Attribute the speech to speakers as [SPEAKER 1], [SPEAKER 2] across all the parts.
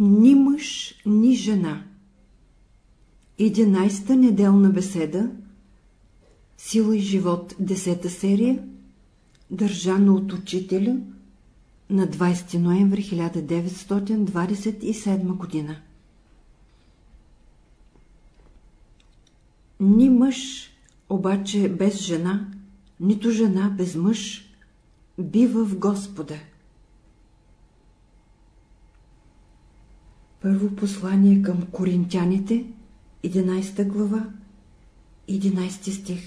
[SPEAKER 1] Ни мъж, ни жена. Единайста неделна беседа Сила и живот, десета серия, държана от учителя на 20 ноември 1927 година. Ни мъж, обаче без жена, нито жена без мъж, бива в Господа. Първо послание към коринтяните, 11 глава, 11 стих.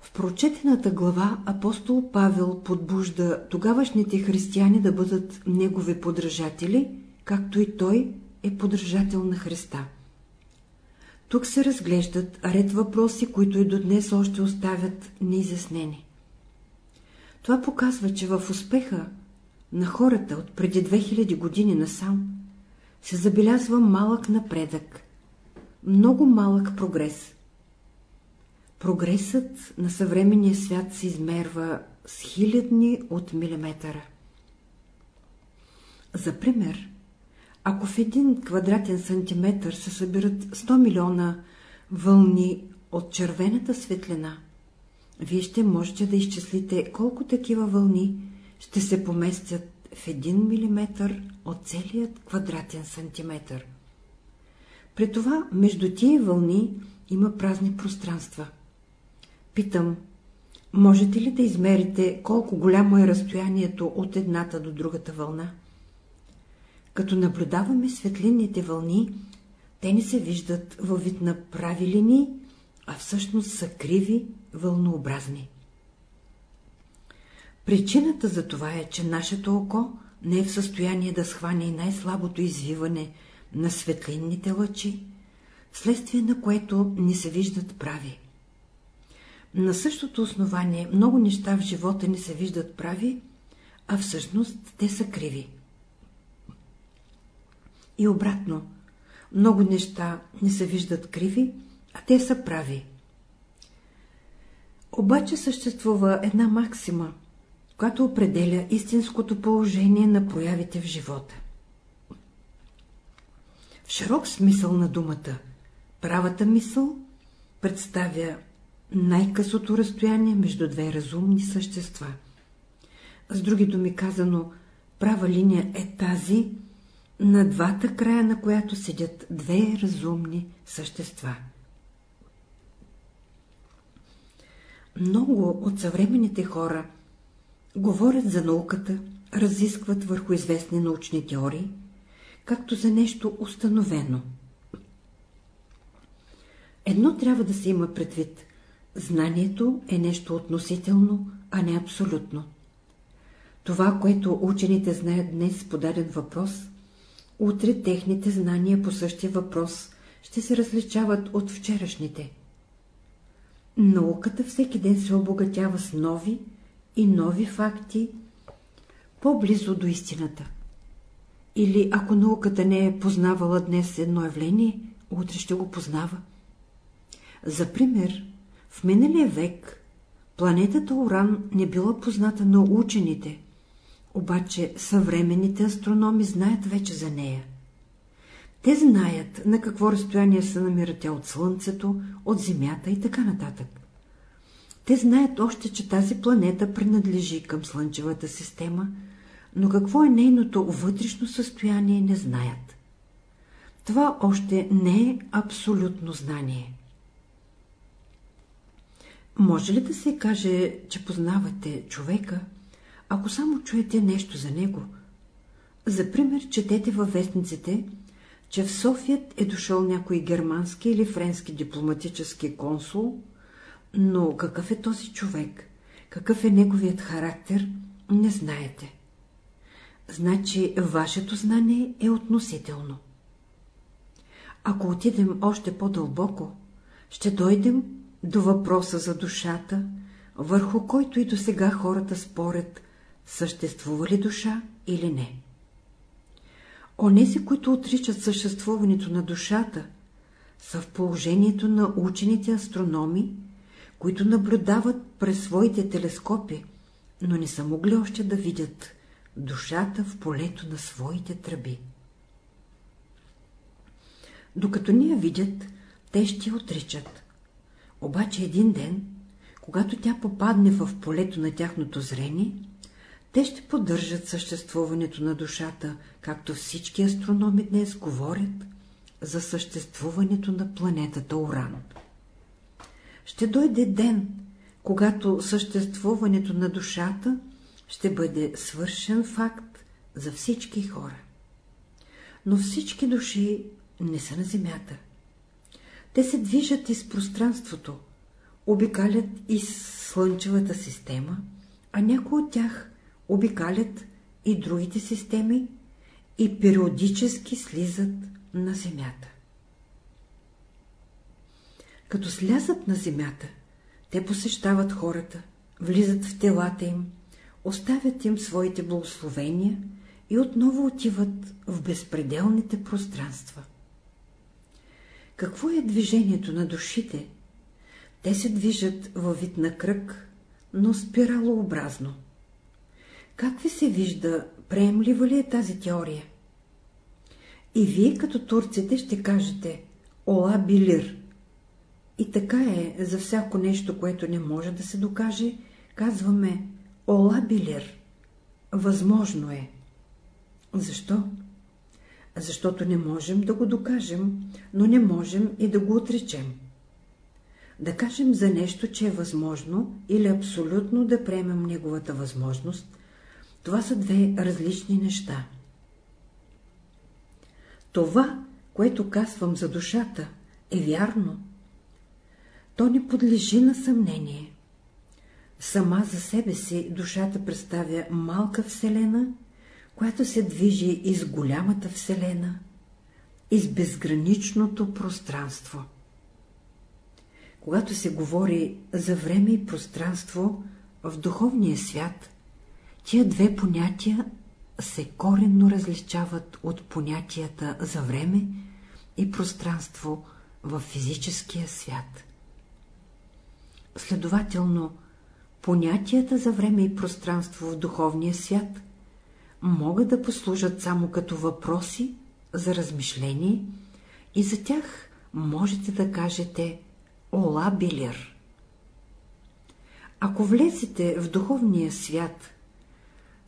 [SPEAKER 1] В прочетената глава апостол Павел подбужда тогавашните християни да бъдат негови подражатели, както и той е подражател на Христа. Тук се разглеждат ред въпроси, които и до днес още оставят неизяснени. Това показва, че в успеха на хората от преди 2000 години насам се забелязва малък напредък, много малък прогрес. Прогресът на съвременния свят се измерва с хилядни от милиметъра. За пример, ако в един квадратен сантиметър се събират 100 милиона вълни от червената светлина, вие ще можете да изчислите колко такива вълни ще се поместят в 1 мм от целият квадратен сантиметър. При това между тия вълни има празни пространства. Питам, можете ли да измерите колко голямо е разстоянието от едната до другата вълна? Като наблюдаваме светлинните вълни, те не се виждат във вид на прави линии, а всъщност са криви, вълнообразни. Причината за това е, че нашето око не е в състояние да схване най-слабото извиване на светлинните лъчи, вследствие на което не се виждат прави. На същото основание много неща в живота не се виждат прави, а всъщност те са криви. И обратно, много неща не се виждат криви, а те са прави. Обаче съществува една максима, която определя истинското положение на проявите в живота. В широк смисъл на думата, правата мисъл представя най-късото разстояние между две разумни същества. С други думи казано, права линия е тази, на двата края на която седят две разумни същества. Много от съвременните хора говорят за науката, разискват върху известни научни теории, както за нещо установено. Едно трябва да се има предвид. Знанието е нещо относително, а не абсолютно. Това, което учените знаят днес по даден въпрос, утре техните знания по същия въпрос ще се различават от вчерашните. Науката всеки ден се обогатява с нови и нови факти по-близо до истината. Или ако науката не е познавала днес едно явление, утре ще го познава. За пример, в миналия век планетата Оран не била позната на учените, обаче съвременните астрономи знаят вече за нея. Те знаят на какво разстояние се намира от Слънцето, от Земята и така нататък. Те знаят още, че тази планета принадлежи към Слънчевата система, но какво е нейното вътрешно състояние не знаят. Това още не е абсолютно знание. Може ли да се каже, че познавате човека, ако само чуете нещо за него? За пример, четете във вестниците, че в София е дошъл някой германски или френски дипломатически консул, но какъв е този човек, какъв е неговият характер, не знаете. Значи вашето знание е относително. Ако отидем още по-дълбоко, ще дойдем до въпроса за душата, върху който и до сега хората спорят, съществува ли душа или не. Онези, които отричат съществуването на душата, са в положението на учените астрономи, които наблюдават през своите телескопи, но не са могли още да видят душата в полето на своите тръби. Докато ни я видят, те ще отричат. Обаче един ден, когато тя попадне в полето на тяхното зрение, те ще поддържат съществуването на душата, както всички астрономи днес говорят за съществуването на планетата Уран. Ще дойде ден, когато съществуването на душата ще бъде свършен факт за всички хора. Но всички души не са на Земята. Те се движат из пространството, обикалят из Слънчевата система, а някои от тях обикалят и другите системи и периодически слизат на Земята. Като слязат на Земята, те посещават хората, влизат в телата им, оставят им своите благословения и отново отиват в безпределните пространства. Какво е движението на душите? Те се движат във вид на кръг, но спиралообразно. Как ви се вижда, приемлива ли е тази теория? И вие като турците ще кажете «Ола билир». И така е, за всяко нещо, което не може да се докаже, казваме «Ола билир». Възможно е. Защо? Защото не можем да го докажем, но не можем и да го отречем. Да кажем за нещо, че е възможно или абсолютно да приемем неговата възможност, това са две различни неща. Това, което казвам за душата, е вярно. То не подлежи на съмнение. Сама за себе си душата представя малка вселена, която се движи из голямата вселена, из безграничното пространство. Когато се говори за време и пространство в духовния свят, тия две понятия се коренно различават от понятията за време и пространство в физическия свят. Следователно, понятията за време и пространство в духовния свят могат да послужат само като въпроси за размишление и за тях можете да кажете «Ола Билер». Ако влезете в духовния свят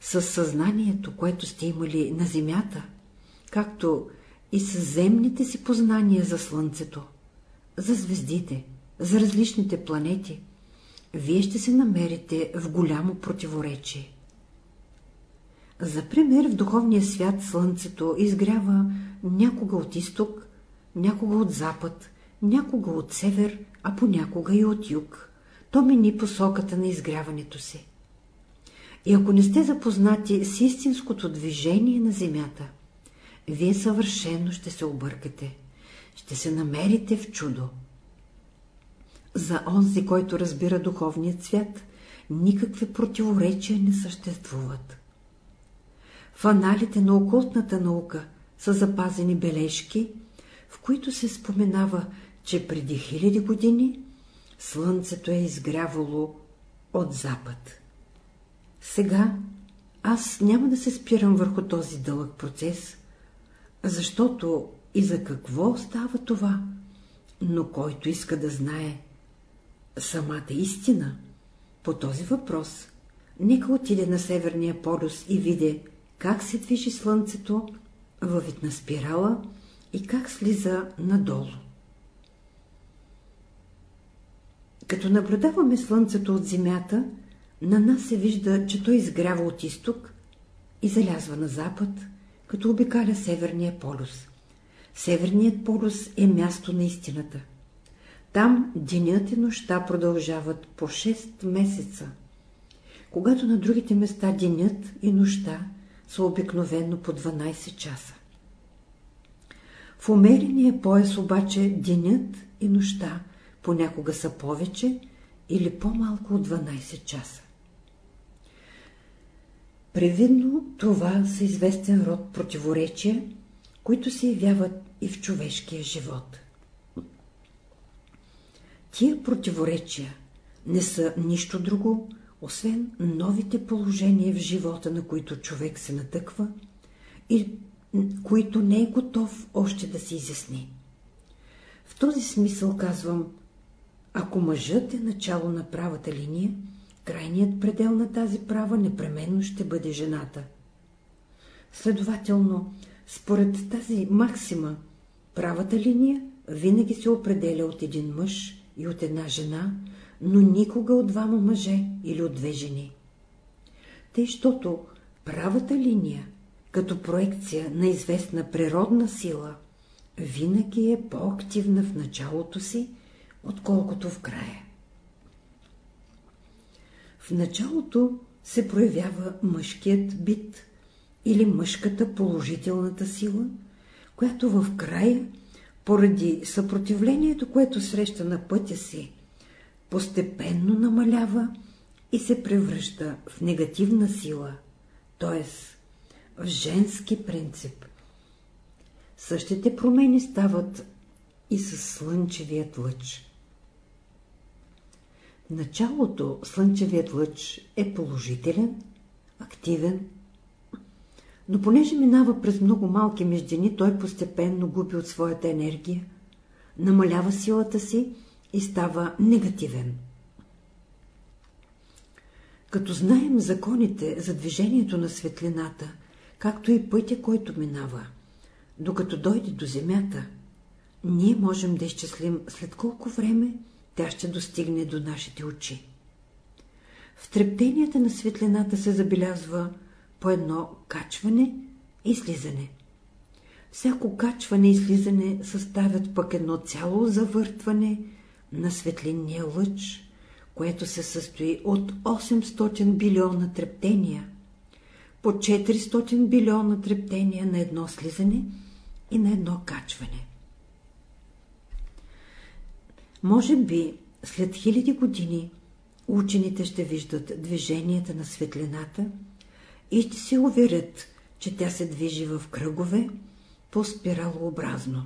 [SPEAKER 1] със съзнанието, което сте имали на Земята, както и с земните си познания за Слънцето, за звездите, за различните планети, вие ще се намерите в голямо противоречие. За пример, в духовния свят Слънцето изгрява някога от изток, някога от запад, някога от север, а понякога и от юг. То мини посоката на изгряването си. И ако не сте запознати с истинското движение на Земята, вие съвършено ще се объркате, ще се намерите в чудо. За онзи, който разбира духовният свят, никакви противоречия не съществуват. В аналите на окултната наука са запазени бележки, в които се споменава, че преди хиляди години Слънцето е изгрявало от запад. Сега аз няма да се спирам върху този дълъг процес, защото и за какво става това, но който иска да знае самата истина по този въпрос, нека отиде на Северния полюс и види как се движи Слънцето във вид на спирала и как слиза надолу. Като наблюдаваме Слънцето от Земята, на нас се вижда, че той изгрява от изток и залязва на запад, като обикаля Северния полюс. Северният полюс е място на истината. Там денят и нощта продължават по 6 месеца, когато на другите места денят и нощта са обикновено по 12 часа. В умерения пояс обаче денят и нощта понякога са повече или по-малко от 12 часа. Привидно това са известен род противоречия, които се явяват и в човешкия живот. Тия противоречия не са нищо друго, освен новите положения в живота, на които човек се натъква и които не е готов още да се изясни. В този смисъл казвам, ако мъжът е начало на правата линия, крайният предел на тази права непременно ще бъде жената. Следователно, според тази максима, правата линия винаги се определя от един мъж и от една жена, но никога от двама мъже или от две жени. Тъй, щото правата линия, като проекция на известна природна сила, винаги е по-активна в началото си, отколкото в края. В началото се проявява мъжкият бит или мъжката положителната сила, която в края, поради съпротивлението, което среща на пътя си, постепенно намалява и се превръща в негативна сила, т.е. в женски принцип. Същите промени стават и с слънчевият лъч. началото слънчевият лъч е положителен, активен, но понеже минава през много малки междини, той постепенно губи от своята енергия, намалява силата си и става негативен. Като знаем законите за движението на светлината, както и пътя, който минава, докато дойде до Земята, ние можем да изчислим след колко време тя ще достигне до нашите очи. В трептенията на светлината се забелязва по едно качване и слизане. Всяко качване и слизане съставят пък едно цяло завъртване на светлинния лъч, което се състои от 800 билиона трептения, по 400 билиона трептения на едно слизане и на едно качване. Може би след хиляди години учените ще виждат движенията на светлината и ще се уверят, че тя се движи в кръгове по спиралообразно.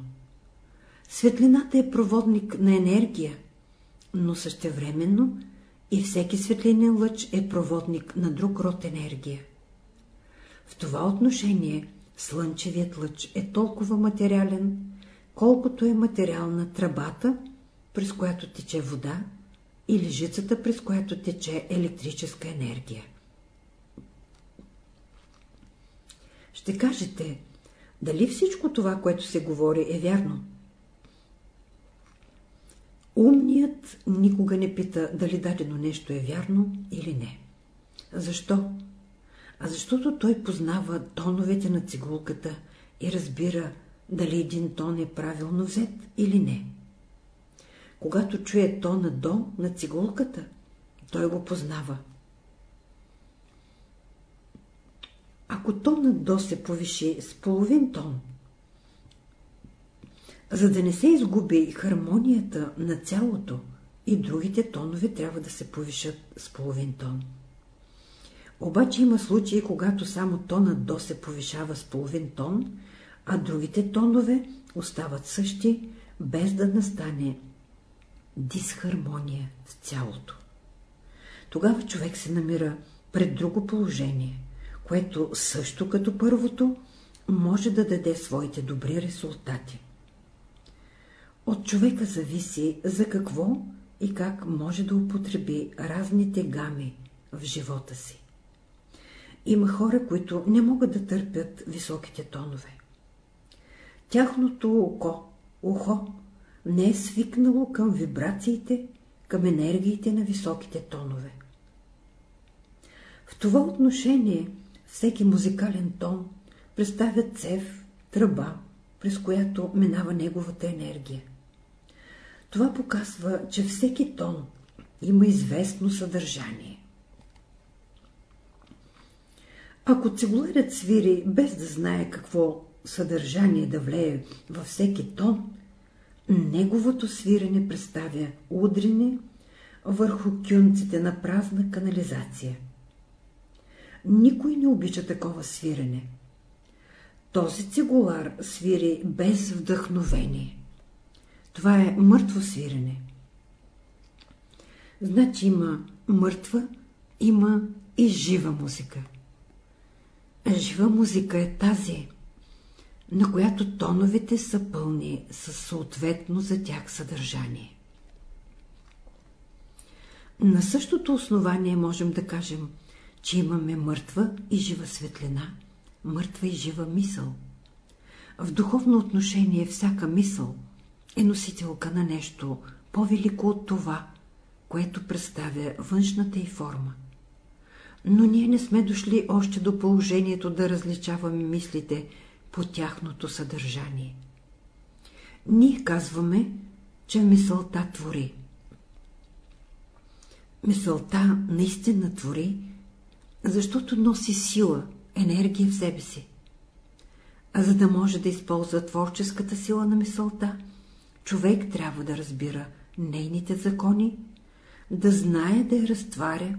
[SPEAKER 1] Светлината е проводник на енергия, но същевременно и всеки светлинен лъч е проводник на друг род енергия. В това отношение слънчевият лъч е толкова материален, колкото е материална тръбата, през която тече вода, или жицата, през която тече електрическа енергия. Ще кажете, дали всичко това, което се говори, е вярно? Умният никога не пита дали дадено нещо е вярно или не. Защо? А защото той познава тоновете на цигулката и разбира дали един тон е правилно взет или не. Когато чуе тона до на цигулката, той го познава. Ако тонът до се повиши с половин тон, за да не се изгуби хармонията на цялото, и другите тонове трябва да се повишат с половин тон. Обаче има случаи, когато само тонът до се повишава с половин тон, а другите тонове остават същи, без да настане дисхармония в цялото. Тогава човек се намира пред друго положение, което също като първото може да даде своите добри резултати. От човека зависи за какво и как може да употреби разните гами в живота си. Има хора, които не могат да търпят високите тонове. Тяхното око, ухо, не е свикнало към вибрациите, към енергиите на високите тонове. В това отношение всеки музикален тон представя цев, тръба, през която минава неговата енергия. Това показва, че всеки тон има известно съдържание. Ако цигуларят свири без да знае какво съдържание да влее във всеки тон, неговото свирене представя удрене върху кюнците на празна канализация. Никой не обича такова свирене. Този цигулар свири без вдъхновение. Това е мъртво свирене. Значи има мъртва има и жива музика. Жива музика е тази, на която тоновете са пълни със съответно за тях съдържание. На същото основание можем да кажем, че имаме мъртва и жива светлина, мъртва и жива мисъл. В духовно отношение всяка мисъл е носителка на нещо по-велико от това, което представя външната й форма. Но ние не сме дошли още до положението да различаваме мислите по тяхното съдържание. Ние казваме, че мисълта твори. Мисълта наистина твори, защото носи сила, енергия в себе си. А за да може да използва творческата сила на мисълта, човек трябва да разбира нейните закони, да знае да я разтваря,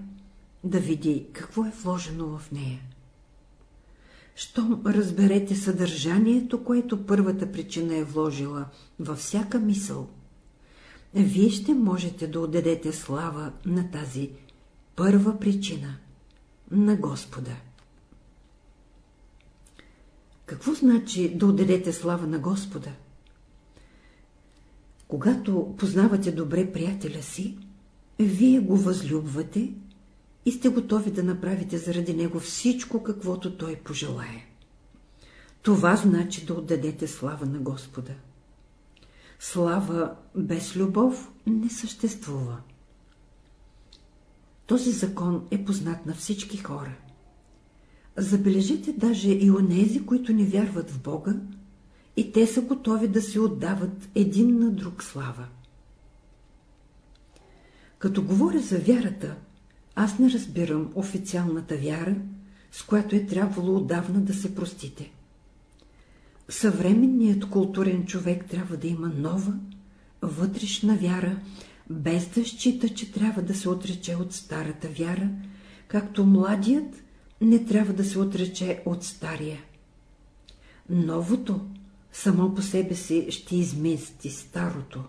[SPEAKER 1] да види какво е вложено в нея. Щом разберете съдържанието, което първата причина е вложила във всяка мисъл, вие ще можете да отдадете слава на тази първа причина – на Господа. Какво значи да отдадете слава на Господа? Когато познавате добре приятеля си, вие го възлюбвате и сте готови да направите заради него всичко, каквото той пожелае. Това значи да отдадете слава на Господа. Слава без любов не съществува. Този закон е познат на всички хора. Забележете даже и онези, които не вярват в Бога, и те са готови да се отдават един на друг слава. Като говоря за вярата, аз не разбирам официалната вяра, с която е трябвало отдавна да се простите. Съвременният културен човек трябва да има нова, вътрешна вяра, без да счита, че трябва да се отрече от старата вяра, както младият не трябва да се отрече от стария. Новото само по себе си ще измести старото.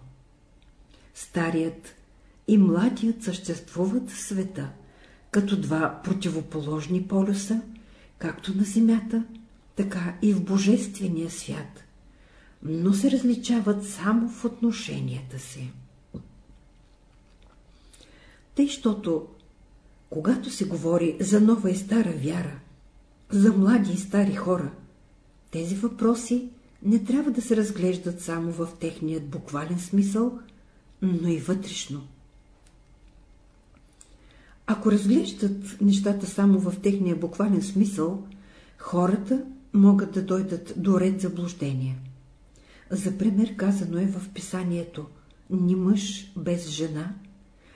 [SPEAKER 1] Старият и младият съществуват в света, като два противоположни полюса, както на Земята, така и в Божествения свят, но се различават само в отношенията си. Тъй, щото, когато се говори за нова и стара вяра, за млади и стари хора, тези въпроси не трябва да се разглеждат само в техният буквален смисъл, но и вътрешно. Ако разглеждат нещата само в техния буквален смисъл, хората могат да дойдат до ред заблуждения. За пример казано е в писанието «Ни мъж без жена,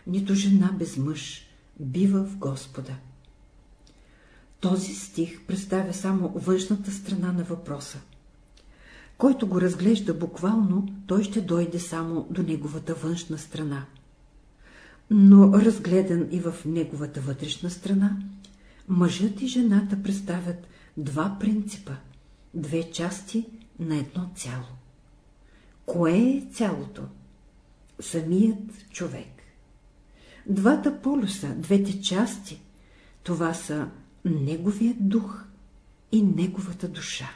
[SPEAKER 1] нито жена без мъж, бива в Господа». Този стих представя само външната страна на въпроса. Който го разглежда буквално, той ще дойде само до неговата външна страна. Но разгледан и в неговата вътрешна страна, мъжът и жената представят два принципа, две части на едно цяло. Кое е цялото? Самият човек. Двата полюса, двете части, това са неговият дух и неговата душа.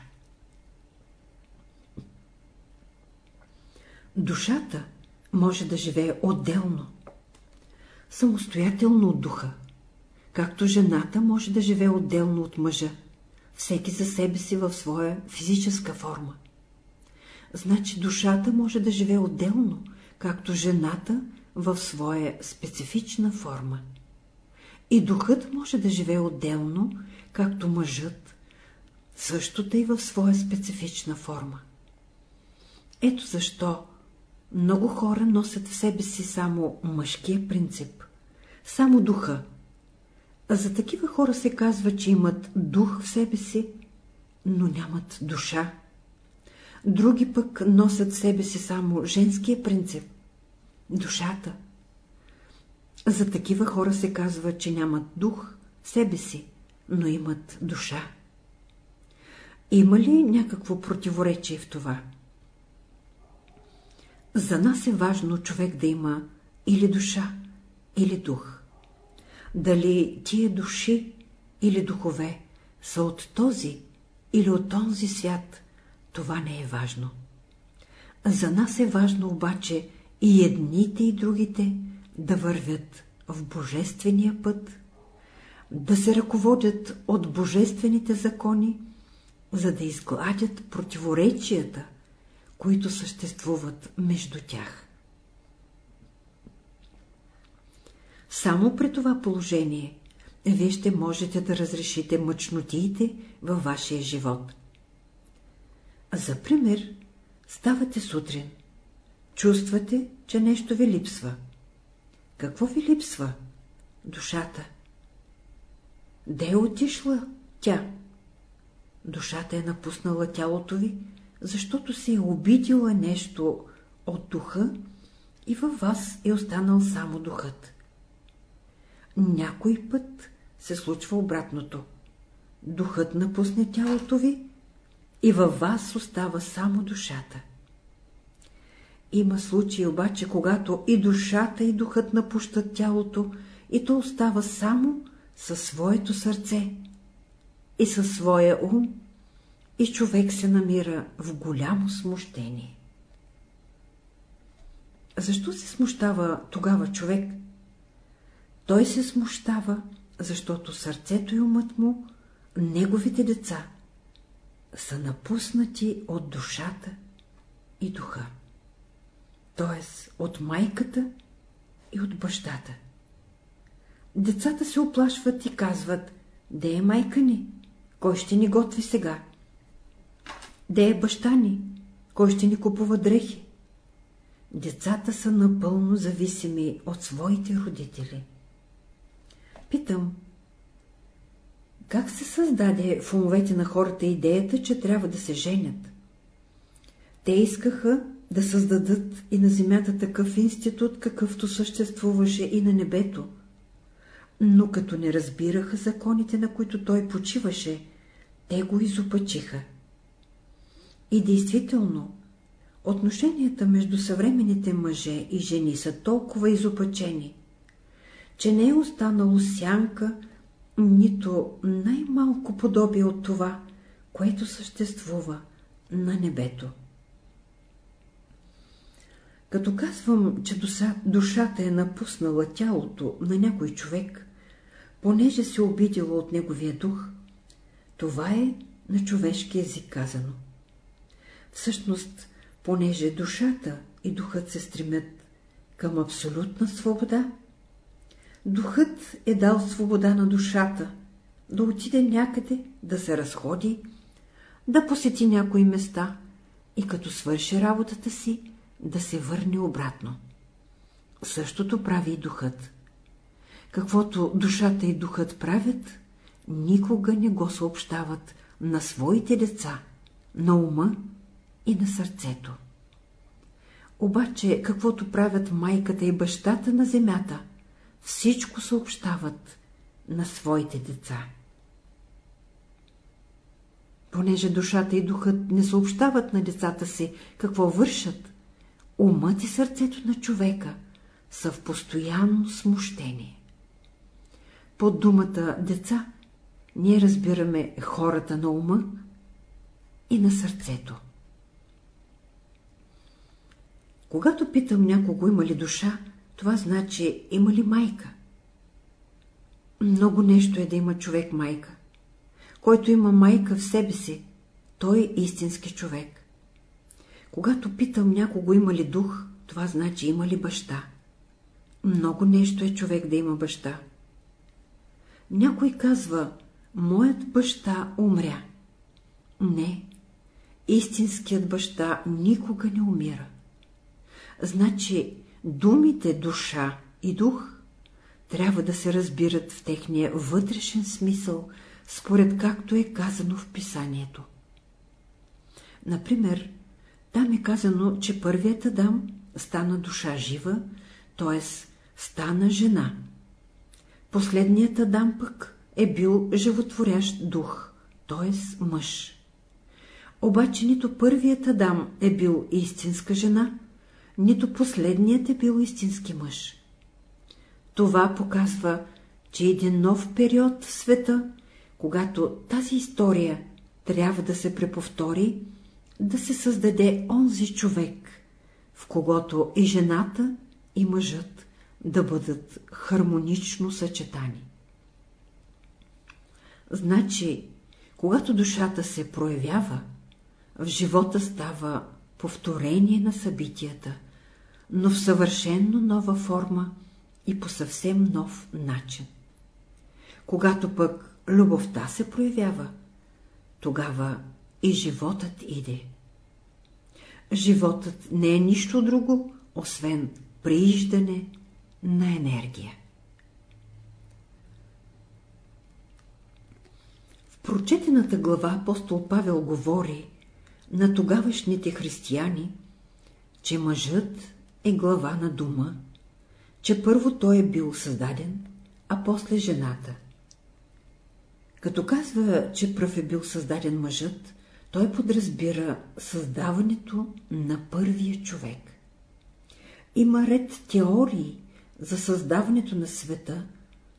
[SPEAKER 1] Душата може да живее отделно, самостоятелно от духа, както жената може да живее отделно от мъжа, всеки за себе си в своя физическа форма. Значи душата може да живее отделно, както жената в своя специфична форма. И духът може да живее отделно, както мъжът, същото и в своя специфична форма. Ето защо много хора носят в себе си само мъжкия принцип, само духа. А за такива хора се казва, че имат дух в себе си, но нямат душа. Други пък носят в себе си само женския принцип, душата. За такива хора се казва, че нямат дух себе си, но имат душа. Има ли някакво противоречие в това? За нас е важно човек да има или душа, или дух. дали тия души или духове са от този или от този свят, това не е важно. За нас е важно обаче и едните и другите да вървят в божествения път, да се ръководят от божествените закони, за да изгладят противоречията, които съществуват между тях. Само при това положение вие ще можете да разрешите мъчнотиите във вашия живот. За пример, ставате сутрин. Чувствате, че нещо ви липсва. Какво ви липсва? Душата. Де е отишла тя? Душата е напуснала тялото ви, защото се е обидила нещо от духа и във вас е останал само духът. Някой път се случва обратното. Духът напусне тялото ви и във вас остава само душата. Има случаи обаче, когато и душата, и духът напущат тялото, и то остава само със своето сърце и със своя ум, и човек се намира в голямо смущение. Защо се смущава тогава човек? Той се смущава, защото сърцето и умът му, неговите деца, са напуснати от душата и духа т.е. от майката и от бащата. Децата се оплашват и казват, де е майка ни, кой ще ни готви сега? Де е баща ни, кой ще ни купува дрехи? Децата са напълно зависими от своите родители. Питам, как се създаде в умовете на хората идеята, че трябва да се женят? Те искаха да създадат и на земята такъв институт, какъвто съществуваше и на небето. Но като не разбираха законите, на които той почиваше, те го изопачиха. И действително, отношенията между съвременните мъже и жени са толкова изопачени, че не е останало сянка, нито най-малко подобие от това, което съществува на небето. Като казвам, че душата е напуснала тялото на някой човек, понеже се обидила от неговия дух, това е на човешки език казано. Всъщност, понеже душата и духът се стремят към абсолютна свобода, духът е дал свобода на душата да отиде някъде, да се разходи, да посети някои места и като свърши работата си, да се върне обратно. Същото прави и духът. Каквото душата и духът правят, никога не го съобщават на своите деца, на ума и на сърцето. Обаче, каквото правят майката и бащата на земята, всичко съобщават на своите деца. Понеже душата и духът не съобщават на децата си какво вършат, умът и сърцето на човека са в постоянно смущение. Под думата деца ние разбираме хората на ума и на сърцето. Когато питам някого има ли душа, това значи има ли майка. Много нещо е да има човек майка. Който има майка в себе си, той е истински човек. Когато питам някого има ли дух, това значи има ли баща. Много нещо е човек да има баща. Някой казва, моят баща умря. Не, истинският баща никога не умира. Значи думите душа и дух трябва да се разбират в техния вътрешен смисъл, според както е казано в писанието. Например, там е казано, че първият Адам стана душа жива, т.е. стана жена. Последният Адам пък е бил животворящ дух, т.е. мъж. Обаче нито първият Адам е бил истинска жена, нито последният е бил истински мъж. Това показва, че един нов период в света, когато тази история трябва да се преповтори, да се създаде онзи човек, в когото и жената, и мъжът да бъдат хармонично съчетани. Значи, когато душата се проявява, в живота става повторение на събитията, но в съвършенно нова форма и по съвсем нов начин. Когато пък любовта се проявява, тогава и животът иде. Животът не е нищо друго, освен прииждане на енергия. В прочетената глава апостол Павел говори на тогавашните християни, че мъжът е глава на дума, че първо той е бил създаден, а после жената. Като казва, че пръв е бил създаден мъжът, той подразбира създаването на първия човек. Има ред теории за създаването на света,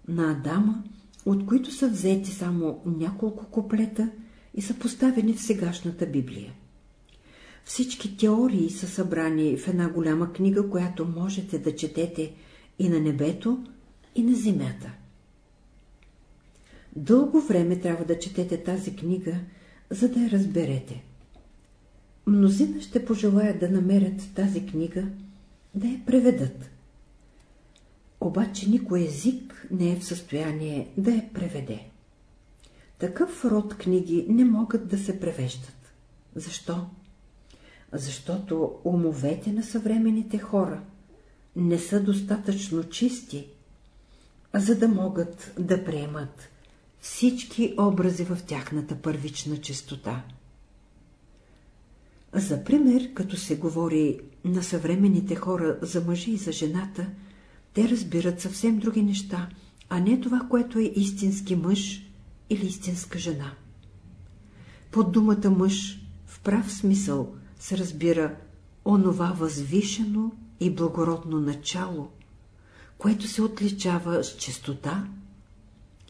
[SPEAKER 1] на Адама, от които са взети само няколко куплета и са поставени в сегашната Библия. Всички теории са събрани в една голяма книга, която можете да четете и на небето, и на земята. Дълго време трябва да четете тази книга, за да я разберете. Мнозина ще пожелаят да намерят тази книга, да я преведат. Обаче никой език не е в състояние да я преведе. Такъв род книги не могат да се превеждат. Защо? Защото умовете на съвременните хора не са достатъчно чисти, за да могат да приемат всички образи в тяхната първична чистота. За пример, като се говори на съвременните хора за мъжа и за жената, те разбират съвсем други неща, а не това, което е истински мъж или истинска жена. Под думата мъж в прав смисъл се разбира онова възвишено и благородно начало, което се отличава с чистота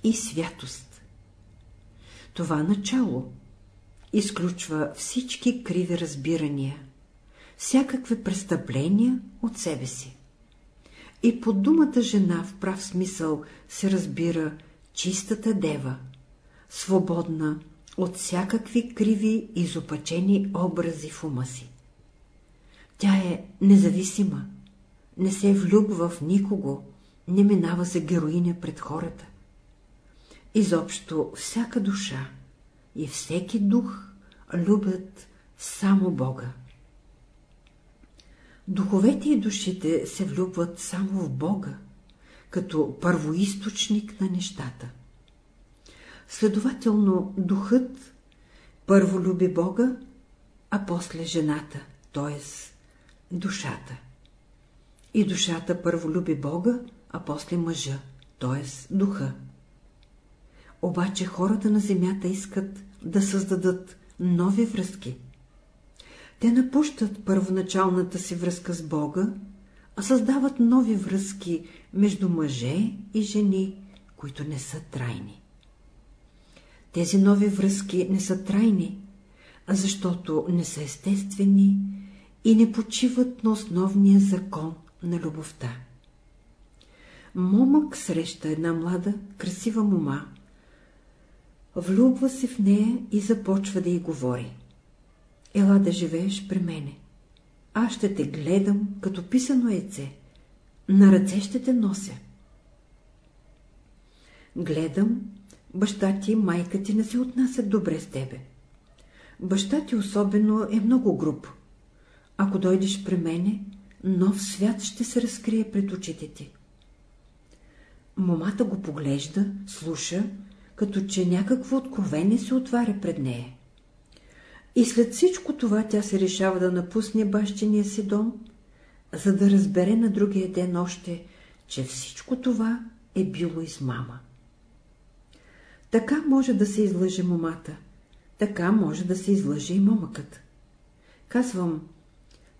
[SPEAKER 1] и святост. Това начало изключва всички криви разбирания, всякакви престъпления от себе си. И под думата жена в прав смисъл се разбира чистата дева, свободна от всякакви криви изопачени образи в ума си. Тя е независима, не се влюбва в никого, не минава за героиня пред хората. Изобщо всяка душа и всеки дух любят само Бога. Духовете и душите се влюбват само в Бога, като първоисточник на нещата. Следователно, духът първо люби Бога, а после жената, т.е. душата. И душата първо люби Бога, а после мъжа, т.е. духа. Обаче хората на земята искат да създадат нови връзки. Те напущат първоначалната си връзка с Бога, а създават нови връзки между мъже и жени, които не са трайни. Тези нови връзки не са трайни, а защото не са естествени и не почиват на основния закон на любовта. Момък среща една млада, красива мома, влюбва се в нея и започва да й говори. Ела да живееш при мене. Аз ще те гледам като писано яйце. На ръце ще те нося. Гледам, баща ти и майка ти не се отнасят добре с тебе. Баща ти особено е много груб. Ако дойдеш при мене, нов свят ще се разкрие пред очите ти. Момата го поглежда, слуша, като че някакво откровение се отваря пред нея. И след всичко това тя се решава да напусне бащиния си дом, за да разбере на другия ден още, че всичко това е било измама. Така може да се излъже момата, така може да се излъже и момъкът. Казвам,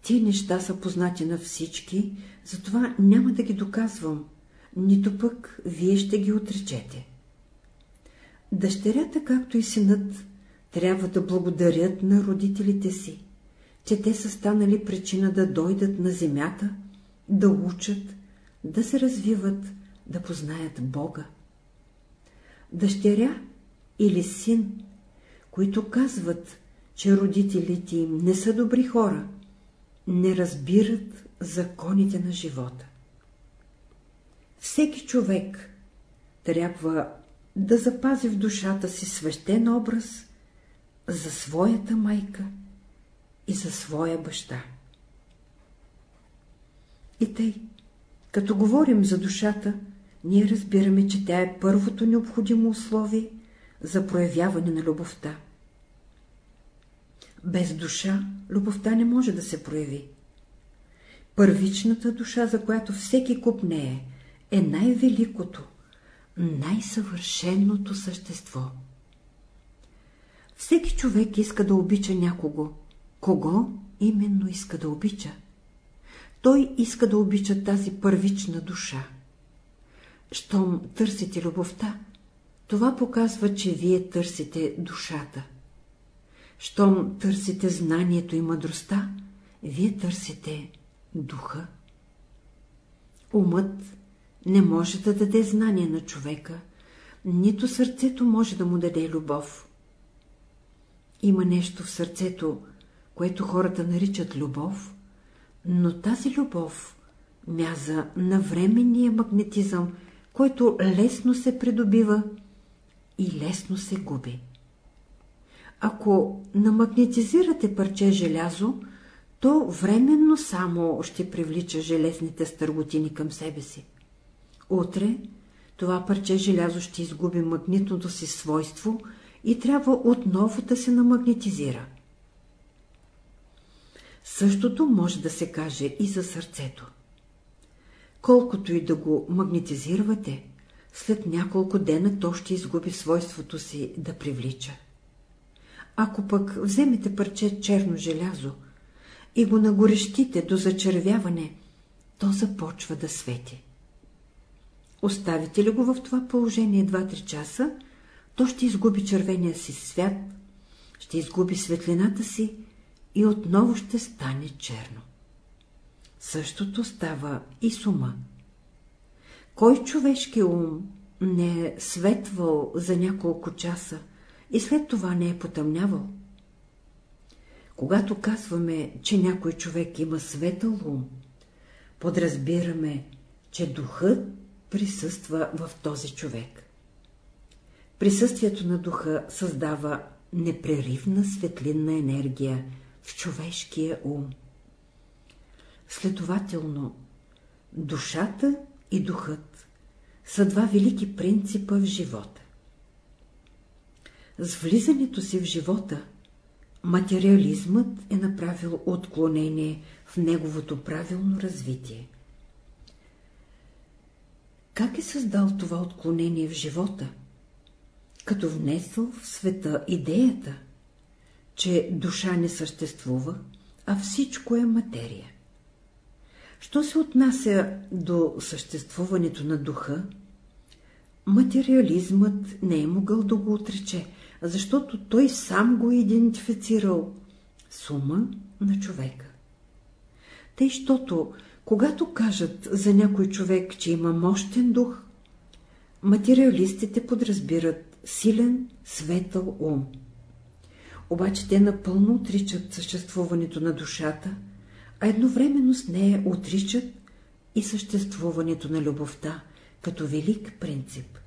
[SPEAKER 1] тия неща са познати на всички, затова няма да ги доказвам, нито пък вие ще ги отречете. Дъщерята, както и синът, трябва да благодарят на родителите си, че те са станали причина да дойдат на земята, да учат, да се развиват, да познаят Бога. Дъщеря или син, които казват, че родителите им не са добри хора, не разбират законите на живота. Всеки човек трябва да запази в душата си свещен образ за своята майка и за своя баща. И тъй, като говорим за душата, ние разбираме, че тя е първото необходимо условие за проявяване на любовта. Без душа любовта не може да се прояви. Първичната душа, за която всеки купнее, е най-великото, най-съвършеното същество. Всеки човек иска да обича някого. Кого именно иска да обича? Той иска да обича тази първична душа. Щом търсите любовта, това показва, че вие търсите душата. Щом търсите знанието и мъдростта, вие търсите духа. Умът не може да даде знание на човека, нито сърцето може да му даде любов. Има нещо в сърцето, което хората наричат любов, но тази любов мяза на временния магнетизъм, който лесно се придобива и лесно се губи. Ако намагнетизирате парче желязо, то временно само ще привлича железните стърготини към себе си. Утре това парче желязо ще изгуби магнитното си свойство и трябва отново да се намагнетизира. Същото може да се каже и за сърцето. Колкото и да го магнетизирате, след няколко дена то ще изгуби свойството си да привлича. Ако пък вземете парче черно желязо и го нагорещите до зачервяване, то започва да свети. Оставите ли го в това положение 2-3 часа, то ще изгуби червения си свят, ще изгуби светлината си и отново ще стане черно. Същото става и с ума. Кой човешки ум не е светвал за няколко часа и след това не е потъмнявал? Когато казваме, че някой човек има светъл ум, подразбираме, че духът присъства в този човек. Присъствието на духа създава непреривна светлинна енергия в човешкия ум. Следователно, душата и духът са два велики принципа в живота. С влизането си в живота, материализмът е направил отклонение в неговото правилно развитие. Как е създал това отклонение в живота? Като внесъл в света идеята, че душа не съществува, а всичко е материя. Що се отнася до съществуването на духа, материализмът не е могъл да го отрече, защото той сам го е идентифицирал с ума на човека. Тъй, щото, когато кажат за някой човек, че има мощен дух, материалистите подразбират силен, светъл ум. Обаче те напълно отричат съществуването на душата, а едновременно с нея отричат и съществуването на любовта като велик принцип.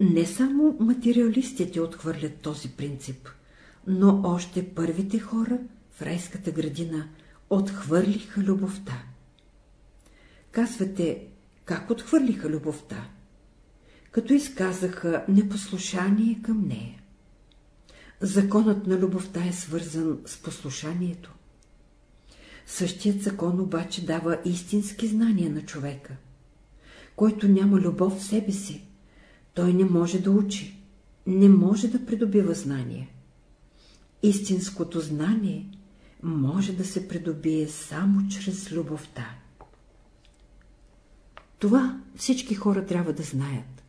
[SPEAKER 1] Не само материалистите отхвърлят този принцип, но още първите хора в райската градина отхвърлиха любовта. Казвате, как отхвърлиха любовта? Като изказаха непослушание към нея. Законът на любовта е свързан с послушанието. Същият закон обаче дава истински знания на човека. Който няма любов в себе си, той не може да учи, не може да придобива знание. Истинското знание може да се придобие само чрез любовта. Това всички хора трябва да знаят.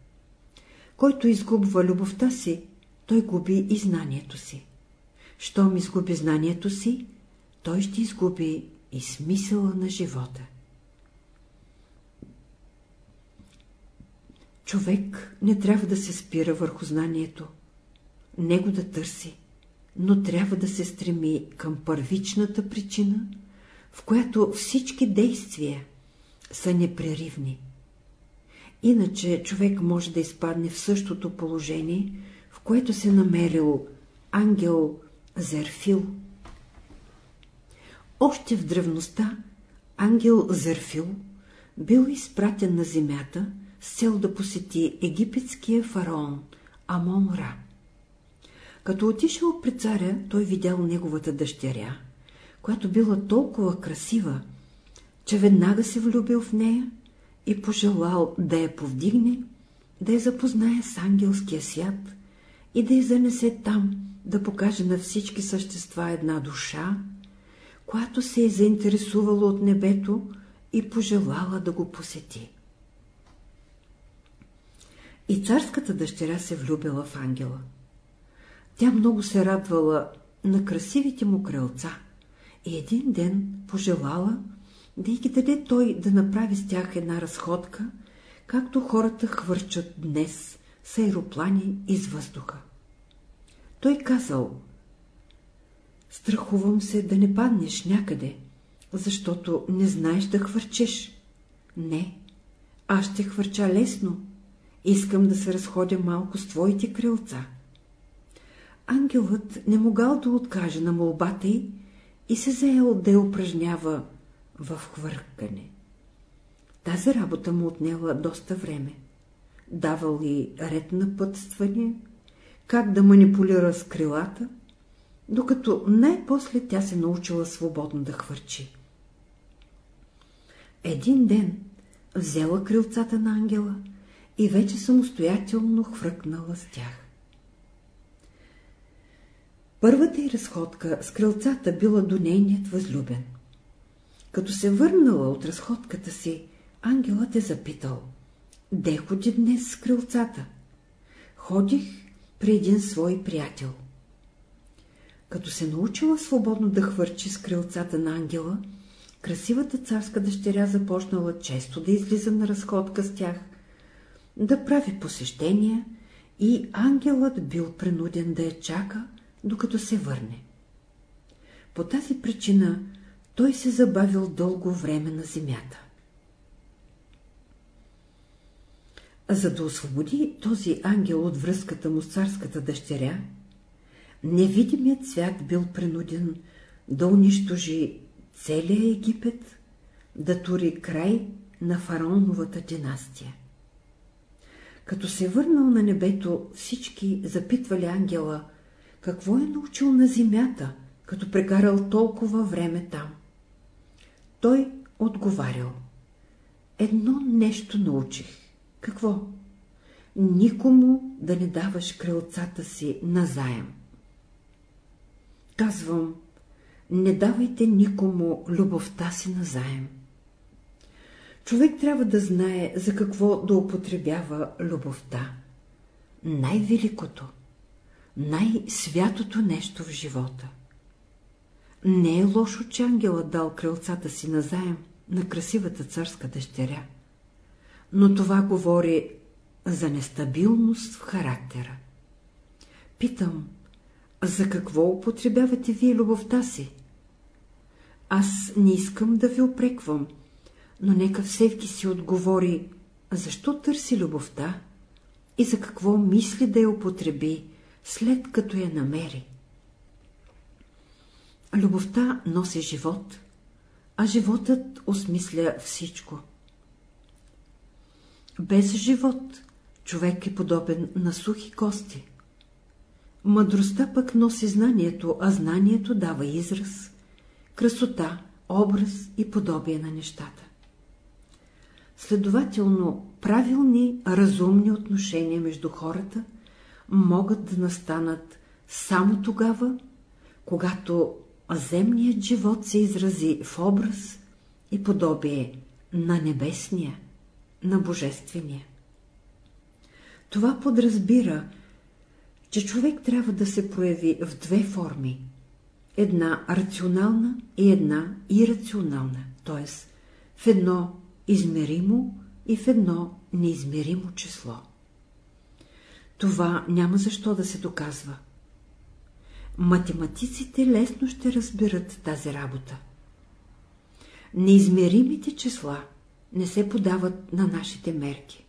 [SPEAKER 1] Който изгубва любовта си, той губи и знанието си. Щом изгуби знанието си, той ще изгуби и смисъла на живота. Човек не трябва да се спира върху знанието, него да търси, но трябва да се стреми към първичната причина, в която всички действия са непреривни. Иначе човек може да изпадне в същото положение, в което се намерил ангел Зерфил. Още в древността ангел Зерфил бил изпратен на земята с цел да посети египетския фараон Амон-Ра. Като отишъл при царя, той видял неговата дъщеря, която била толкова красива, че веднага се влюбил в нея и пожелал да я повдигне, да я запознае с ангелския свят и да я занесе там, да покаже на всички същества една душа, която се е заинтересувала от небето и пожелала да го посети. И царската дъщеря се влюбила в ангела. Тя много се радвала на красивите му крълца и един ден пожелала да й ги даде той да направи с тях една разходка, както хората хвърчат днес с аероплани из въздуха. Той казал, страхувам се да не паднеш някъде, защото не знаеш да хвърчеш. Не, аз ще хвърча лесно, искам да се разходя малко с твоите крилца. Ангелът не могал да откаже на молбата й и се заел да я упражнява в хвъркане. Тази работа му отнела доста време. Давал и ред на пътстване, как да манипулира с крилата, докато най-после тя се научила свободно да хвърчи. Един ден взела крилцата на ангела и вече самостоятелно хвъркнала с тях. Първата й разходка с крилцата била до нейният възлюбен. Като се върнала от разходката си, ангелът е запитал. Де ходи днес с крилцата? Ходих при един свой приятел. Като се научила свободно да хвърчи с крилцата на ангела, красивата царска дъщеря започнала често да излиза на разходка с тях, да прави посещения и ангелът бил принуден да я чака, докато се върне. По тази причина той се забавил дълго време на земята. За да освободи този ангел от връзката му с царската дъщеря, невидимият свят бил принуден да унищожи целия Египет, да тури край на фараоновата династия. Като се върнал на небето, всички запитвали ангела, какво е научил на земята, като прекарал толкова време там. Той отговарял. Едно нещо научих. Какво? Никому да не даваш крилцата си назаем. Казвам, не давайте никому любовта си назаем. Човек трябва да знае за какво да употребява любовта. Най-великото, най-святото нещо в живота. Не е лошо, че ангелът дал крилцата си назаем на красивата царска дъщеря, но това говори за нестабилност в характера. Питам, за какво употребявате вие любовта си? Аз не искам да ви опреквам, но нека всеки си отговори, защо търси любовта и за какво мисли да я употреби, след като я намери. Любовта носи живот, а животът осмисля всичко. Без живот човек е подобен на сухи кости. Мъдростта пък носи знанието, а знанието дава израз, красота, образ и подобие на нещата. Следователно, правилни, разумни отношения между хората могат да настанат само тогава, когато земният живот се изрази в образ и подобие на небесния, на Божествения. Това подразбира, че човек трябва да се прояви в две форми. Една рационална и една ирационална, т.е. в едно измеримо и в едно неизмеримо число. Това няма защо да се доказва. Математиците лесно ще разберат тази работа. Неизмеримите числа не се подават на нашите мерки.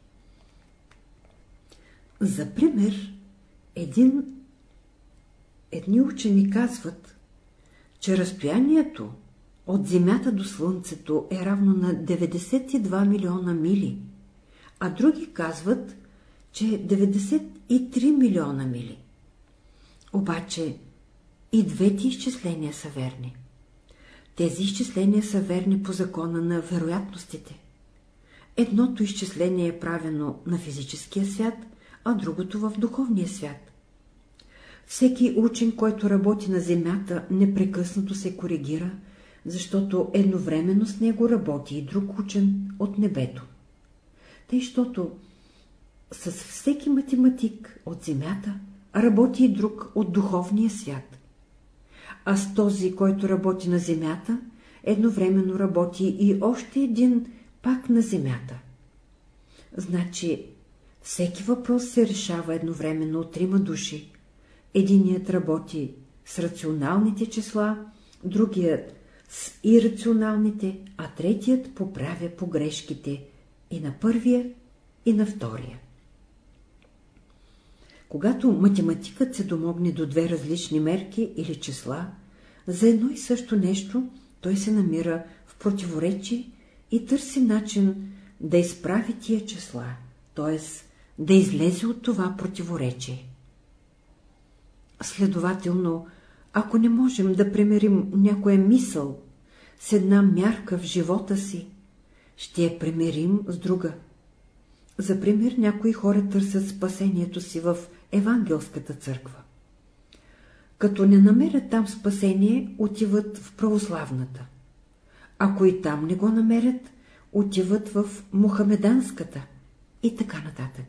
[SPEAKER 1] За пример, един... едни учени казват, че разстоянието от Земята до Слънцето е равно на 92 милиона мили, а други казват, че е 93 милиона мили. Обаче и двете изчисления са верни. Тези изчисления са верни по закона на вероятностите. Едното изчисление е правено на физическия свят, а другото в духовния свят. Всеки учен, който работи на Земята, непрекъснато се коригира, защото едновременно с него работи и друг учен от небето. Тъй, защото с всеки математик от Земята работи и друг от духовния свят. А с този, който работи на Земята, едновременно работи и още един пак на Земята. Значи, всеки въпрос се решава едновременно от трима души. Единият работи с рационалните числа, другият с ирационалните, а третият поправя погрешките и на първия, и на втория. Когато математикът се домогне до две различни мерки или числа, за едно и също нещо той се намира в противоречие и търси начин да изправи тия числа, т.е. да излезе от това противоречие. Следователно, ако не можем да премерим някоя мисъл с една мярка в живота си, ще я премерим с друга. За пример, някои хора търсят спасението си в Евангелската църква. Като не намерят там спасение, отиват в православната. Ако и там не го намерят, отиват в Мухамеданската и така нататък.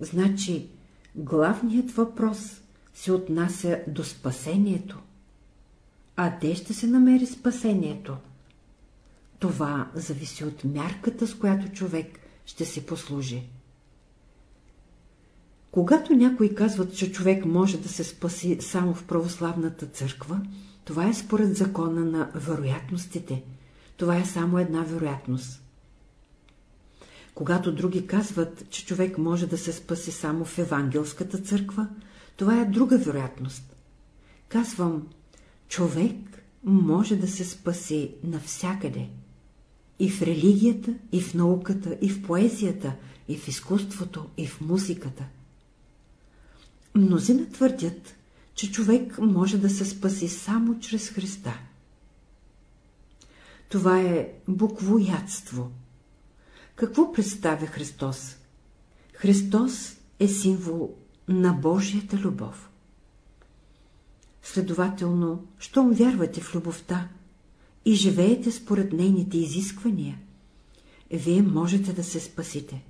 [SPEAKER 1] Значи, главният въпрос се отнася до спасението. А де ще се намери спасението? Това зависи от мярката, с която човек ще се послужи. Когато някои казват, че човек може да се спаси само в православната църква, това е според закона на вероятностите. Това е само една вероятност. Когато други казват, че човек може да се спаси само в евангелската църква, това е друга вероятност. Казвам, човек може да се спаси навсякъде. И в религията, и в науката, и в поезията, и в изкуството, и в музиката. Мнозина твърдят, че човек може да се спаси само чрез Христа. Това е буквоядство. Какво представя Христос? Христос е символ на Божията любов. Следователно, щом вярвате в любовта и живеете според нейните изисквания, вие можете да се спасите.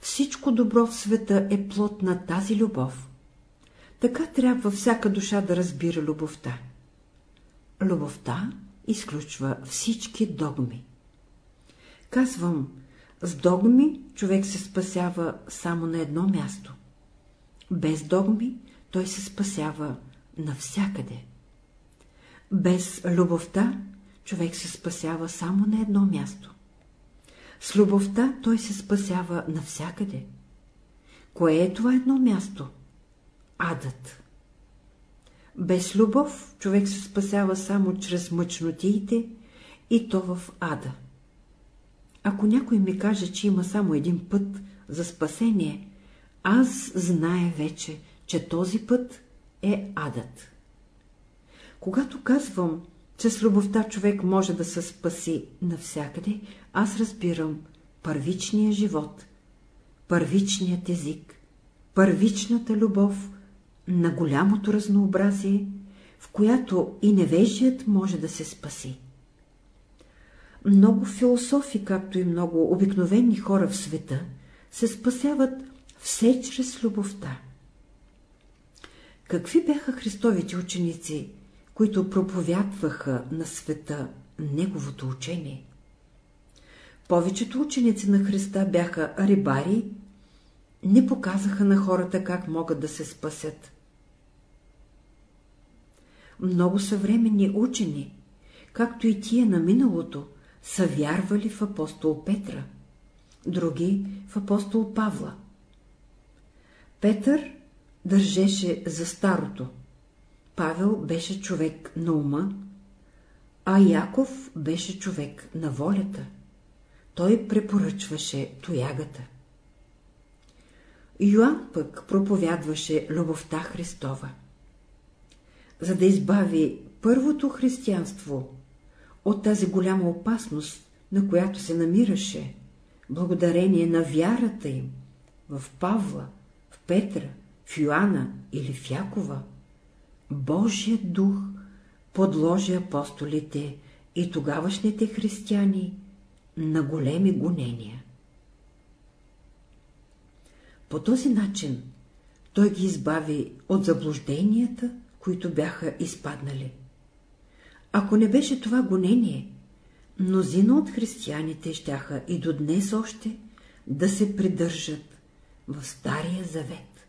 [SPEAKER 1] Всичко добро в света е плод на тази любов. Така трябва всяка душа да разбира любовта. Любовта изключва всички догми. Казвам, с догми човек се спасява само на едно място. Без догми той се спасява навсякъде. Без любовта човек се спасява само на едно място. С любовта той се спасява навсякъде. Кое е това едно място? Адът. Без любов човек се спасява само чрез мъчнотиите и то в ада. Ако някой ми каже, че има само един път за спасение, аз зная вече, че този път е адът. Когато казвам, че с любовта човек може да се спаси навсякъде, аз разбирам първичния живот, първичният език, първичната любов на голямото разнообразие, в която и невежият може да се спаси. много философи, както и много обикновени хора в света, се спасяват все чрез любовта. Какви бяха Христовите ученици, които проповядваха на света Неговото учение? Повечето ученици на Христа бяха рибари, не показаха на хората как могат да се спасят. Много съвременни учени, както и тия на миналото, са вярвали в апостол Петра, други в апостол Павла. Петър държеше за старото, Павел беше човек на ума, а Яков беше човек на волята. Той препоръчваше тоягата. Йоанн пък проповядваше любовта Христова. За да избави първото християнство от тази голяма опасност, на която се намираше, благодарение на вярата им в Павла, в Петра, в Йоанна или в Якова, Божият дух подложи апостолите и тогавашните християни на големи гонения. По този начин той ги избави от заблужденията, които бяха изпаднали. Ако не беше това гонение, мнозина от християните щяха и до днес още да се придържат в Стария Завет.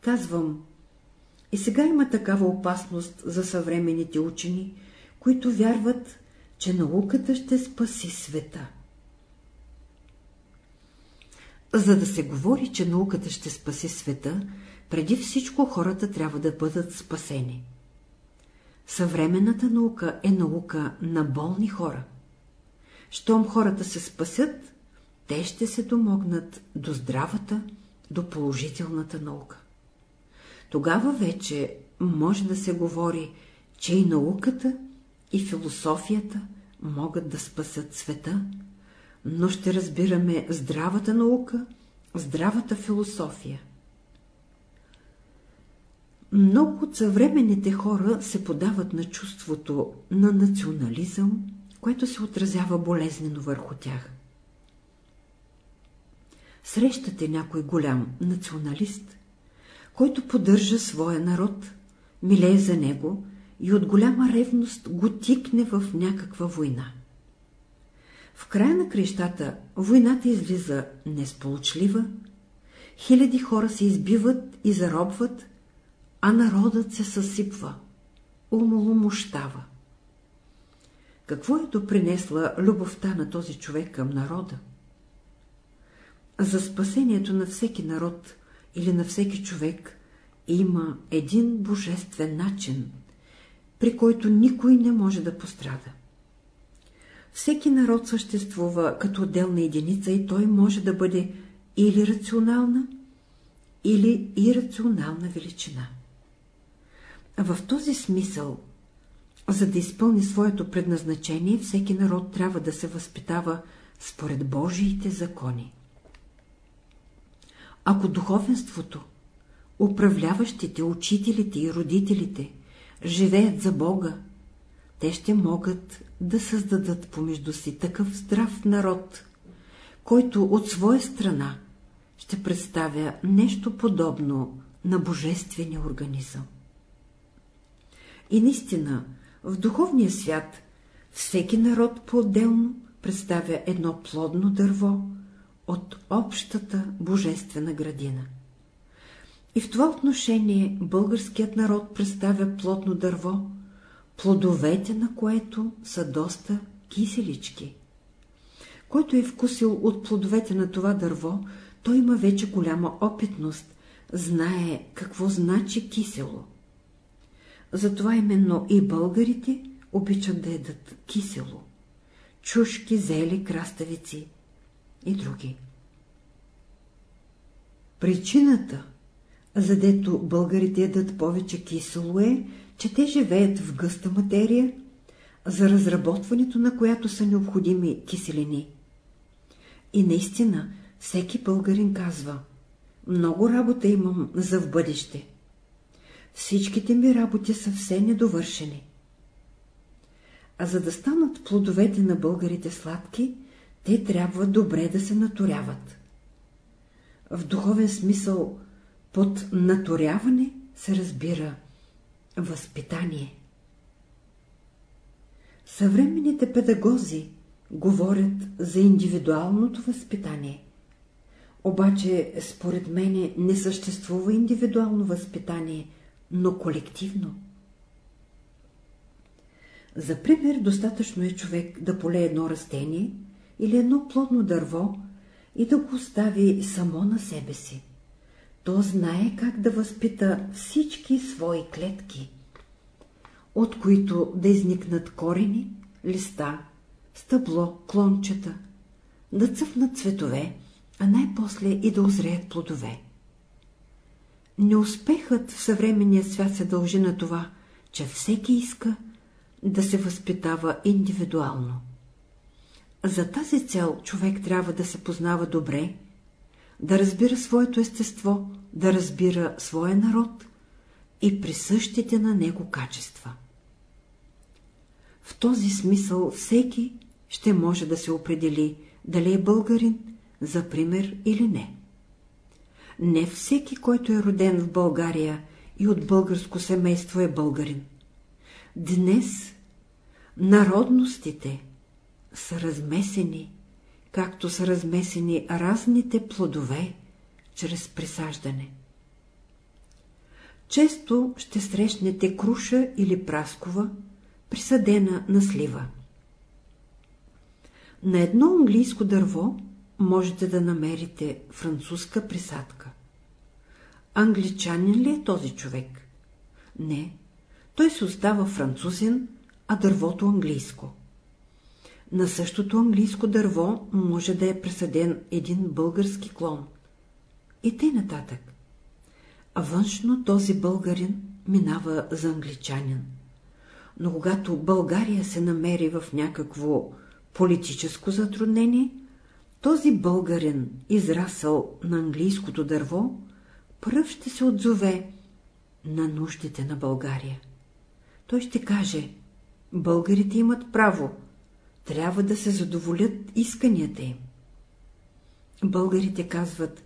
[SPEAKER 1] Казвам, и сега има такава опасност за съвременните учени, които вярват, че науката ще спаси света. За да се говори, че науката ще спаси света, преди всичко хората трябва да бъдат спасени. Съвременната наука е наука на болни хора. Щом хората се спасят, те ще се домогнат до здравата, до положителната наука. Тогава вече може да се говори, че и науката, и философията могат да спасат света, но ще разбираме здравата наука, здравата философия. Много от съвременните хора се подават на чувството на национализъм, което се отразява болезнено върху тях. Срещате някой голям националист, който поддържа своя народ, милее за него и от голяма ревност го тикне в някаква война. В края на крещата войната излиза несполучлива, хиляди хора се избиват и заробват, а народът се съсипва, умоломощава. Какво е допринесла любовта на този човек към народа? За спасението на всеки народ или на всеки човек има един божествен начин, при който никой не може да пострада. Всеки народ съществува като отделна единица и той може да бъде или рационална, или ирационална величина. В този смисъл, за да изпълни своето предназначение, всеки народ трябва да се възпитава според Божиите закони. Ако духовенството, управляващите, учителите и родителите живеят за Бога, те ще могат да създадат помежду си такъв здрав народ, който от своя страна ще представя нещо подобно на божествения организъм. И наистина, в духовния свят всеки народ по-отделно представя едно плодно дърво от общата божествена градина. И в това отношение българският народ представя плодно дърво, плодовете на което са доста киселички. Който е вкусил от плодовете на това дърво, той има вече голяма опитност, знае какво значи кисело. Затова именно и българите обичат да едат кисело. Чушки, зели, краставици и други. Причината, задето българите едат повече кисело е, че те живеят в гъста материя, за разработването на която са необходими киселини. И наистина, всеки българин казва, много работа имам за в бъдеще. Всичките ми работи са все недовършени. А за да станат плодовете на българите сладки, те трябва добре да се наторяват. В духовен смисъл под наторяване се разбира възпитание. Съвременните педагози говорят за индивидуалното възпитание. Обаче, според мене, не съществува индивидуално възпитание, но колективно. За пример, достатъчно е човек да поле едно растение или едно плодно дърво и да го остави само на себе си. То знае как да възпита всички свои клетки, от които да изникнат корени, листа, стъбло, клончета, да цъфнат цветове, а най-после и да озреят плодове. Неуспехът в съвременния свят се дължи на това, че всеки иска да се възпитава индивидуално. За тази цел човек трябва да се познава добре, да разбира своето естество, да разбира своя народ и присъщите на него качества. В този смисъл всеки ще може да се определи дали е българин, за пример или не. Не всеки, който е роден в България и от българско семейство е българин. Днес народностите са размесени, както са размесени разните плодове чрез присаждане. Често ще срещнете круша или праскова, присъдена на слива. На едно английско дърво можете да намерите французска присадка. Англичанин ли е този човек? Не, той се остава французин, а дървото английско. На същото английско дърво може да е пресаден един български клон. И тъй нататък. А външно този българин минава за англичанин. Но когато България се намери в някакво политическо затруднение, този българин, израсъл на английското дърво, пръв ще се отзове на нуждите на България. Той ще каже, българите имат право, трябва да се задоволят исканията им. Българите казват,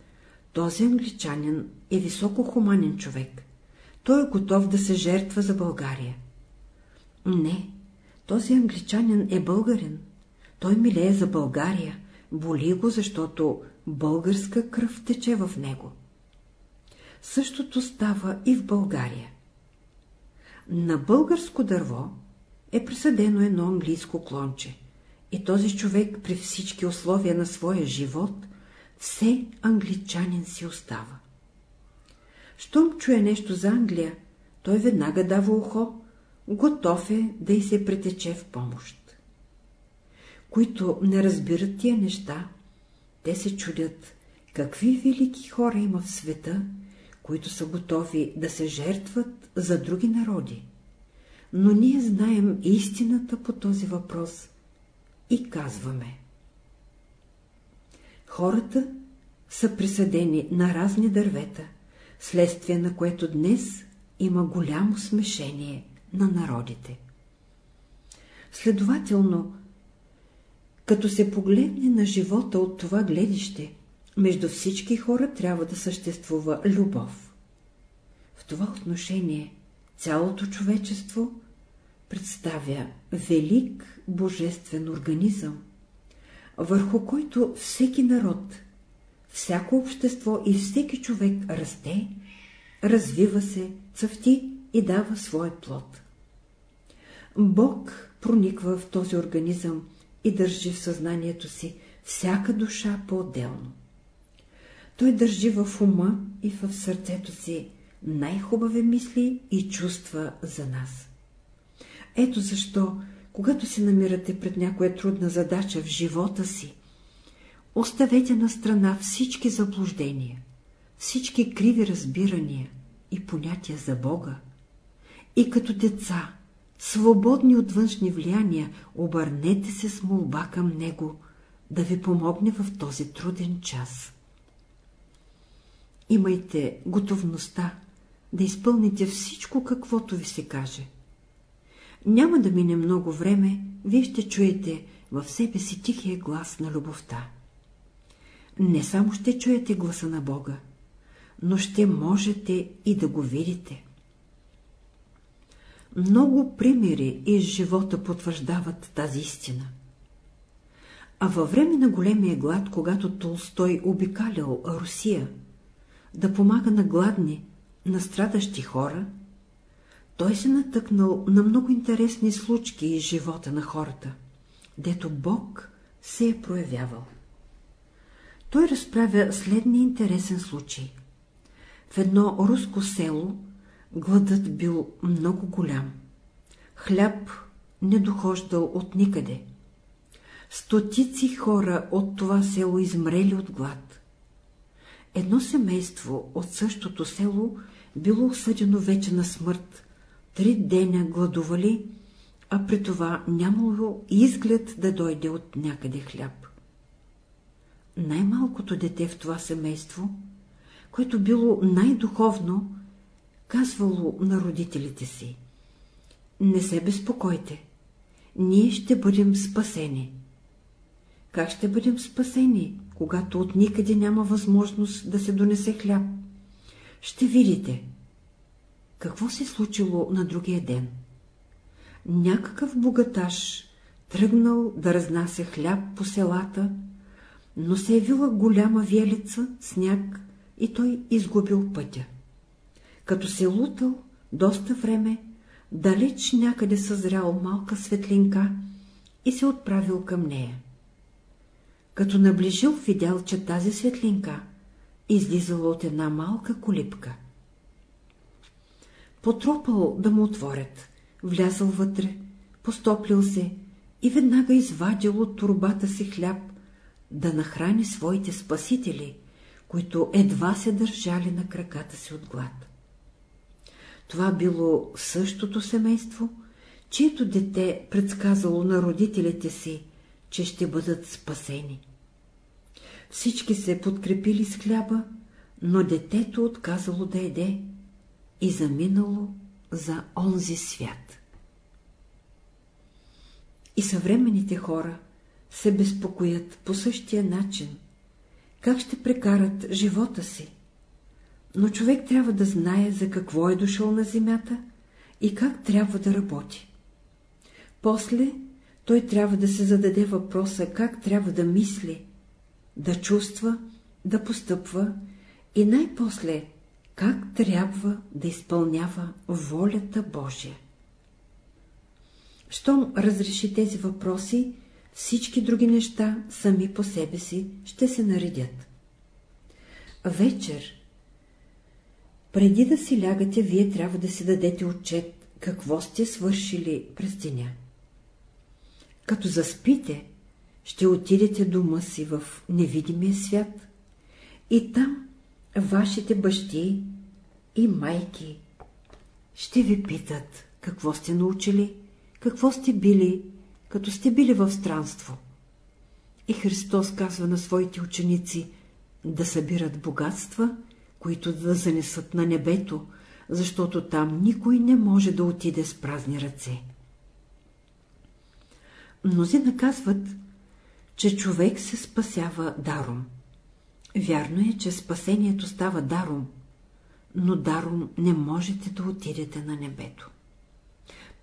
[SPEAKER 1] този англичанин е високо хуманен човек. Той е готов да се жертва за България. Не, този англичанин е българин. Той милее за България, боли го, защото българска кръв тече в него. Същото става и в България. На българско дърво е присъдено едно английско клонче и този човек при всички условия на своя живот все англичанин си остава. Щом чуе нещо за Англия, той веднага дава ухо, готов е да й се претече в помощ които не разбират тия неща, те се чудят, какви велики хора има в света, които са готови да се жертват за други народи. Но ние знаем истината по този въпрос и казваме. Хората са присъдени на разни дървета, следствие на което днес има голямо смешение на народите. Следователно, като се погледне на живота от това гледище, между всички хора трябва да съществува любов. В това отношение цялото човечество представя велик божествен организъм, върху който всеки народ, всяко общество и всеки човек расте, развива се, цъфти и дава свой плод. Бог прониква в този организъм и държи в съзнанието си всяка душа по-отделно. Той държи в ума и в сърцето си най-хубави мисли и чувства за нас. Ето защо, когато се намирате пред някоя трудна задача в живота си, оставете на страна всички заблуждения, всички криви разбирания и понятия за Бога и като деца свободни от външни влияния, обърнете се с молба към Него, да ви помогне в този труден час. Имайте готовността да изпълните всичко, каквото ви се каже. Няма да мине много време, вие ще чуете в себе си тихия глас на любовта. Не само ще чуете гласа на Бога, но ще можете и да го видите. Много примери из живота потвърждават тази истина. А във време на големия глад, когато Толстой обикалял Русия, да помага на гладни, на страдащи хора, той се натъкнал на много интересни случки из живота на хората, дето Бог се е проявявал. Той разправя следния интересен случай. В едно руско село гладът бил много голям. Хляб не дохождал от никъде. Стотици хора от това село измрели от глад. Едно семейство от същото село било осъдено вече на смърт. Три деня гладували, а при това нямало изглед да дойде от някъде хляб. Най-малкото дете в това семейство, което било най-духовно, казвало на родителите си. Не се безпокойте, ние ще бъдем спасени. Как ще бъдем спасени, когато от никъде няма възможност да се донесе хляб? Ще видите. Какво се случило на другия ден? Някакъв богаташ тръгнал да разнася хляб по селата, но се явила голяма виелица, сняг и той изгубил пътя. Като се лутал доста време, далеч някъде съзрял малка светлинка и се отправил към нея. Като наближил, видял, че тази светлинка излизала от една малка колипка. Потропал да му отворят, влязал вътре, постоплил се и веднага извадил от турбата си хляб да нахрани своите спасители, които едва се държали на краката си от глад. Това било същото семейство, чието дете предсказало на родителите си, че ще бъдат спасени. Всички се подкрепили с хляба, но детето отказало да еде и заминало за онзи свят. И съвременните хора се безпокоят по същия начин, как ще прекарат живота си. Но човек трябва да знае за какво е дошъл на земята и как трябва да работи. После той трябва да се зададе въпроса как трябва да мисли, да чувства, да постъпва и най-после как трябва да изпълнява волята Божия. Щом разреши тези въпроси, всички други неща сами по себе си ще се наредят. Вечер, преди да си лягате, вие трябва да си дадете отчет какво сте свършили през деня. Като заспите, ще отидете дома си в невидимия свят и там вашите бащи и майки ще ви питат какво сте научили, какво сте били, като сте били в странство. И Христос казва на своите ученици да събират богатства, които да занесат на небето, защото там никой не може да отиде с празни ръце. Мнози наказват, че човек се спасява даром. Вярно е, че спасението става даром, но даром не можете да отидете на небето.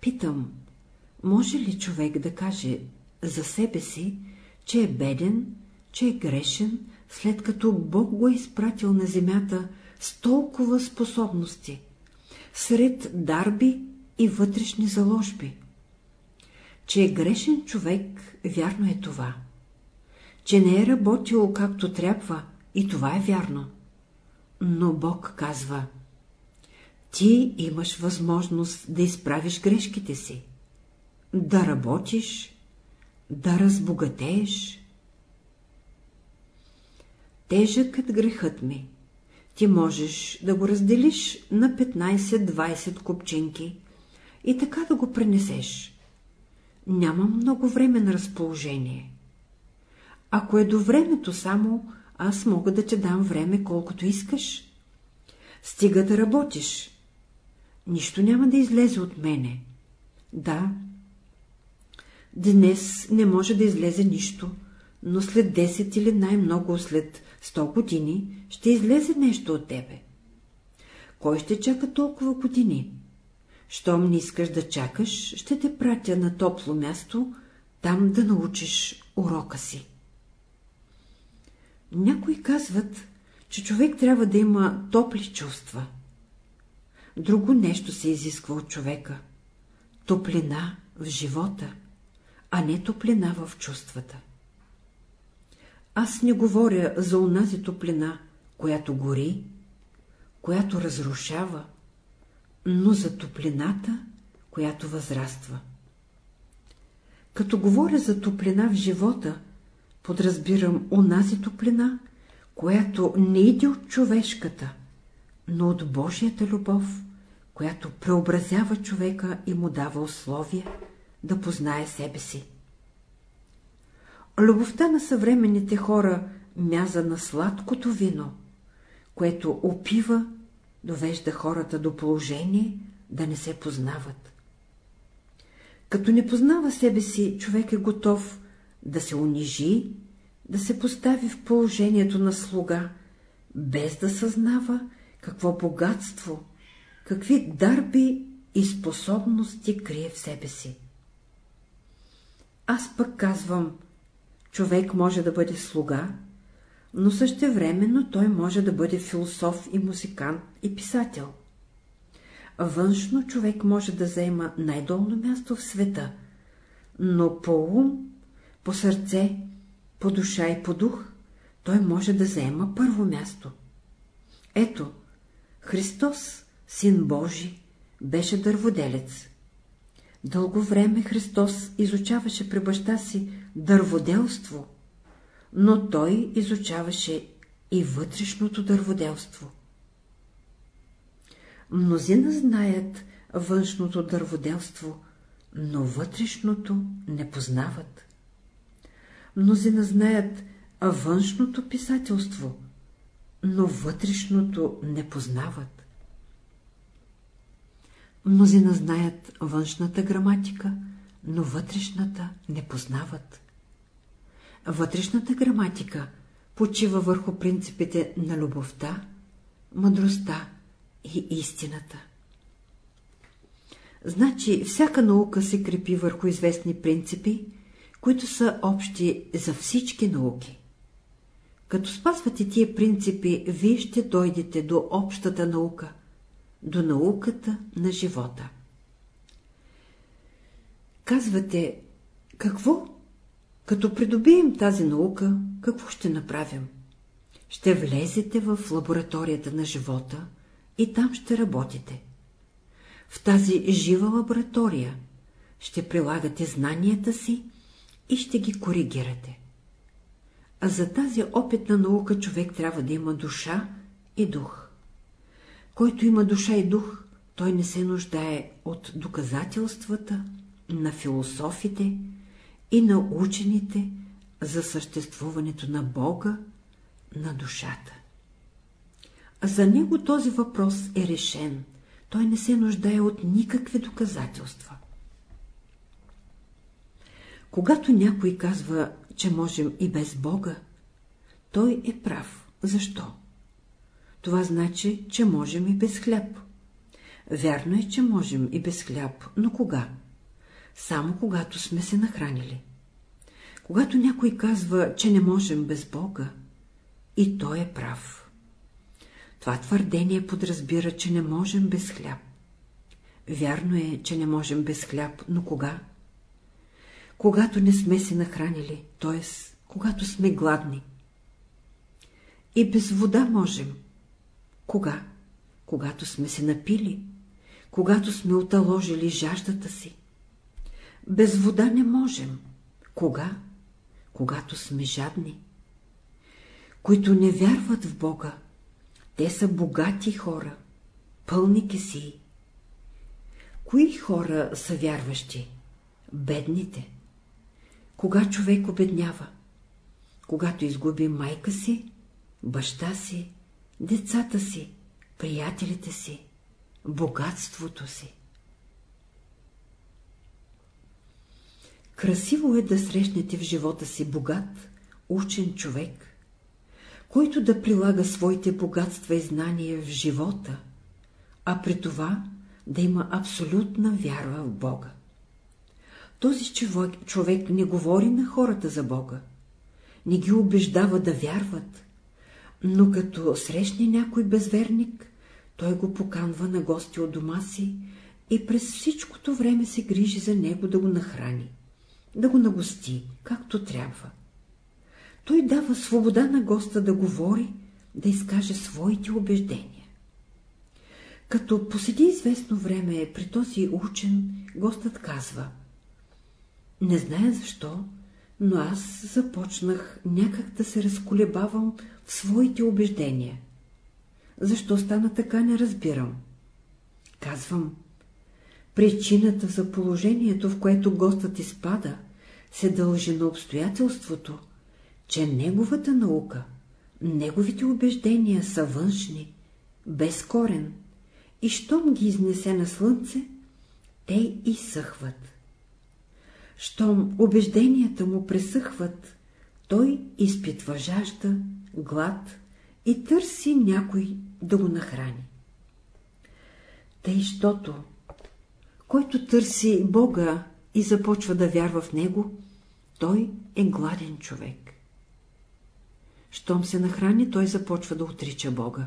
[SPEAKER 1] Питам, може ли човек да каже за себе си, че е беден, че е грешен, след като Бог го е изпратил на земята с толкова способности, сред дарби и вътрешни заложби? Че е грешен човек, вярно е това. Че не е работил както трябва, и това е вярно. Но Бог казва, ти имаш възможност да изправиш грешките си да работиш, да разбогатееш. Тежъкът е грехът ми. Ти можеш да го разделиш на 15-20 купчинки и така да го пренесеш. Нямам много време на разположение. Ако е до времето само, аз мога да ти дам време колкото искаш. Стига да работиш. Нищо няма да излезе от мене Да, днес не може да излезе нищо, но след 10 или най-много след 100 години ще излезе нещо от тебе. Кой ще чака толкова години? Щом не искаш да чакаш, ще те пратя на топло място, там да научиш урока си. Някои казват, че човек трябва да има топли чувства. Друго нещо се изисква от човека – топлина в живота, а не топлина в чувствата. Аз не говоря за онази топлина, която гори, която разрушава, но за топлината, която възраства. Като говоря за топлина в живота, подразбирам онази топлина, която не иде от човешката, но от Божията любов, която преобразява човека и му дава условия да познае себе си. Любовта на съвременните хора мяза на сладкото вино, което опива, довежда хората до положение да не се познават. Като не познава себе си, човек е готов да се унижи, да се постави в положението на слуга, без да съзнава какво богатство, какви дарби и способности крие в себе си. Аз пък казвам, човек може да бъде слуга, но същевременно той може да бъде философ и музикант и писател. Външно човек може да заема най-долно място в света, но по ум, по сърце, по душа и по дух той може да заема първо място. Ето, Христос, Син Божий, беше дърводелец. Дълго време Христос изучаваше при баща си дърводелство, но той изучаваше и вътрешното дърводелство. Мнозина знаят външното дърводелство, но вътрешното не познават. Мнозина знаят външното писателство, но вътрешното не познават. Мнозина знаят външната граматика, но вътрешната не познават. Вътрешната граматика почива върху принципите на любовта, мъдростта и истината. Значи всяка наука се крепи върху известни принципи, които са общи за всички науки. Като спазвате тия принципи, вие ще дойдете до общата наука, до науката на живота. Казвате, какво? Като придобием тази наука, какво ще направим? Ще влезете в лабораторията на живота и там ще работите. В тази жива лаборатория ще прилагате знанията си и ще ги коригирате. А за тази опитна наука човек трябва да има душа и дух. Който има душа и дух, той не се нуждае от доказателствата на философите и на учените за съществуването на Бога, на душата. За него този въпрос е решен, той не се нуждае от никакви доказателства. Когато някой казва, че можем и без Бога, той е прав. Защо? Това значи, че можем и без хляб. Вярно е, че можем и без хляб, но кога? Само когато сме се нахранили. Когато някой казва, че не можем без Бога, и той е прав. Това твърдение подразбира, че не можем без хляб. Вярно е, че не можем без хляб, но кога? Когато не сме се нахранили, т.е. когато сме гладни. И без вода можем. Кога? Когато сме се напили, когато сме оталожили жаждата си. Без вода не можем. Кога? Когато сме жадни. Които не вярват в Бога, те са богати хора, пълни кеси. Кои хора са вярващи? Бедните. Кога човек обеднява? Когато изгуби майка си, баща си, децата си, приятелите си, богатството си. Красиво е да срещнете в живота си богат, учен човек, който да прилага своите богатства и знания в живота, а при това да има абсолютна вяра в Бога. Този човек, човек не говори на хората за Бога, не ги убеждава да вярват, но като срещне някой безверник, той го поканва на гости от дома си и през всичкото време се грижи за него да го нахрани, да го нагости, както трябва. Той дава свобода на госта да говори, да изкаже своите убеждения. Като поседи известно време при този учен, гостът казва Не зная защо, но аз започнах някак да се разколебавам в своите убеждения. Защо стана така, не разбирам. Казвам, причината за положението, в което гостът изпада, се дължи на обстоятелството, че неговата наука, неговите убеждения са външни, без корен, и щом ги изнесе на слънце, те изсъхват. Щом убежденията му пресъхват, той изпитва жажда, глад и търси някой да го нахрани. Тъй, щото, който търси Бога и започва да вярва в Него, той е гладен човек. Щом се нахрани, той започва да отрича Бога.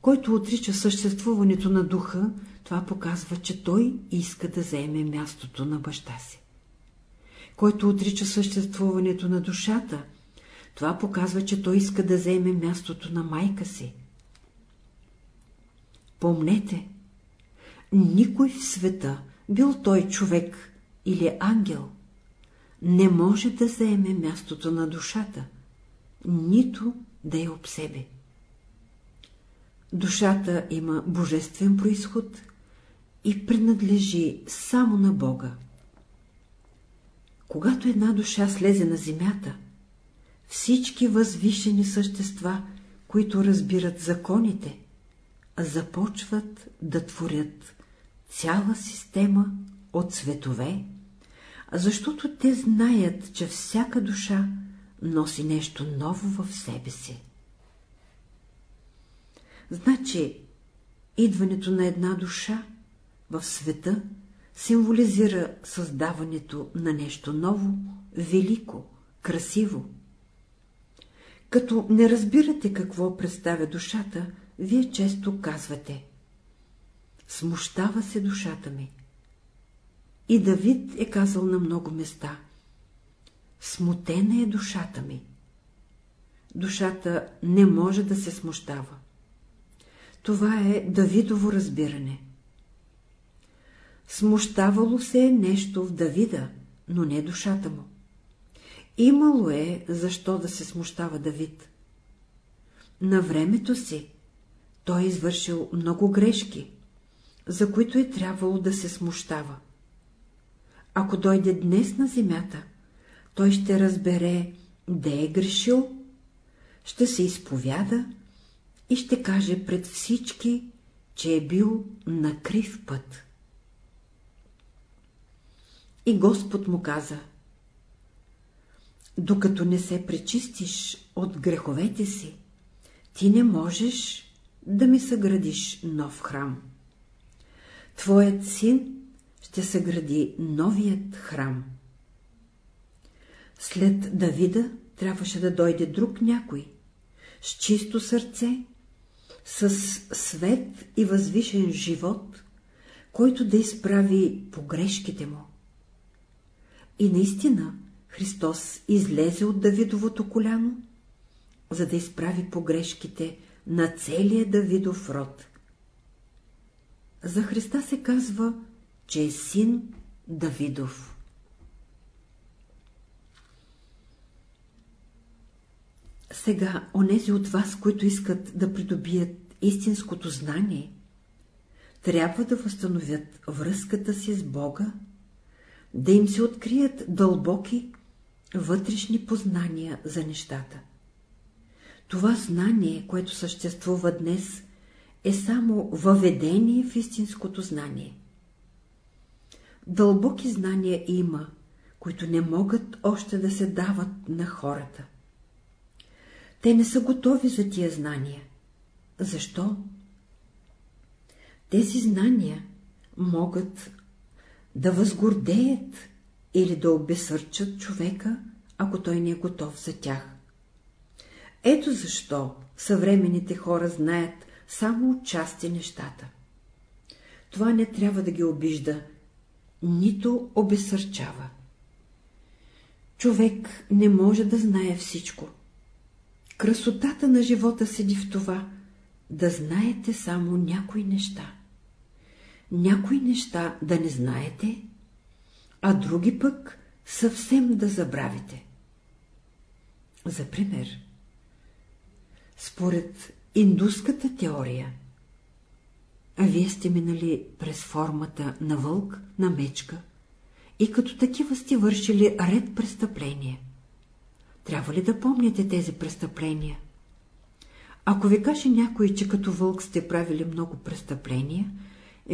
[SPEAKER 1] Който отрича съществуването на духа, това показва, че той иска да заеме мястото на баща си. Който отрича съществуването на душата, това показва, че той иска да заеме мястото на майка си. Помнете, никой в света, бил той човек или ангел, не може да заеме мястото на душата, нито да я обсебе. Душата има божествен происход и принадлежи само на Бога. Когато една душа слезе на земята, всички възвишени същества, които разбират законите, започват да творят цяла система от светове, защото те знаят, че всяка душа носи нещо ново в себе си. Значи, идването на една душа в света символизира създаването на нещо ново, велико, красиво. Като не разбирате какво представя душата, вие често казвате Смущава се душата ми. И Давид е казал на много места Смутена е душата ми. Душата не може да се смущава. Това е Давидово разбиране. Смущавало се е нещо в Давида, но не душата му. Имало е защо да се смущава Давид. На времето си той е извършил много грешки, за които е трябвало да се смущава. Ако дойде днес на земята, той ще разбере, де е грешил, ще се изповяда и ще каже пред всички, че е бил на крив път. И Господ му каза, докато не се пречистиш от греховете си, ти не можеш да ми съградиш нов храм. Твоят син ще съгради новият храм. След Давида трябваше да дойде друг някой, с чисто сърце с свет и възвишен живот, който да изправи погрешките му. И наистина Христос излезе от Давидовото коляно, за да изправи погрешките на целия Давидов род. За Христа се казва, че е син Давидов. Сега, онези от вас, които искат да придобият истинското знание, трябва да възстановят връзката си с Бога, да им се открият дълбоки вътрешни познания за нещата. Това знание, което съществува днес, е само въведение в истинското знание. Дълбоки знания има, които не могат още да се дават на хората. Те не са готови за тия знания. Защо? Тези знания могат да възгордеят или да обесърчат човека, ако той не е готов за тях. Ето защо съвременните хора знаят само отчасти нещата. Това не трябва да ги обижда, нито обесърчава. Човек не може да знае всичко. Красотата на живота седи в това, да знаете само някои неща. Някои неща да не знаете, а други пък съвсем да забравите. За пример, според индуската теория, а вие сте минали през формата на вълк, на мечка и като такива сте вършили ред престъпления. Трябва ли да помните тези престъпления? Ако ви каже някой, че като вълк сте правили много престъпления,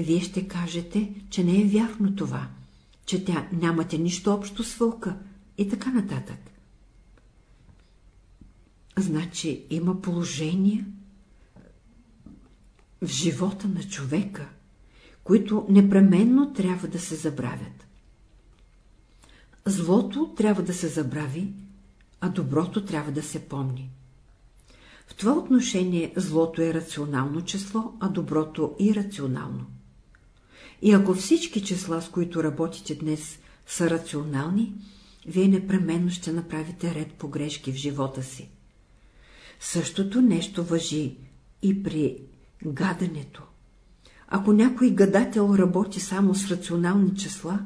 [SPEAKER 1] вие ще кажете, че не е вярно това, че тя нямате нищо общо с вълка и така нататък. Значи има положения в живота на човека, които непременно трябва да се забравят. Злото трябва да се забрави, а доброто трябва да се помни. В това отношение злото е рационално число, а доброто – ирационално. И ако всички числа, с които работите днес, са рационални, вие непременно ще направите ред погрешки в живота си. Същото нещо въжи и при гадането. Ако някой гадател работи само с рационални числа,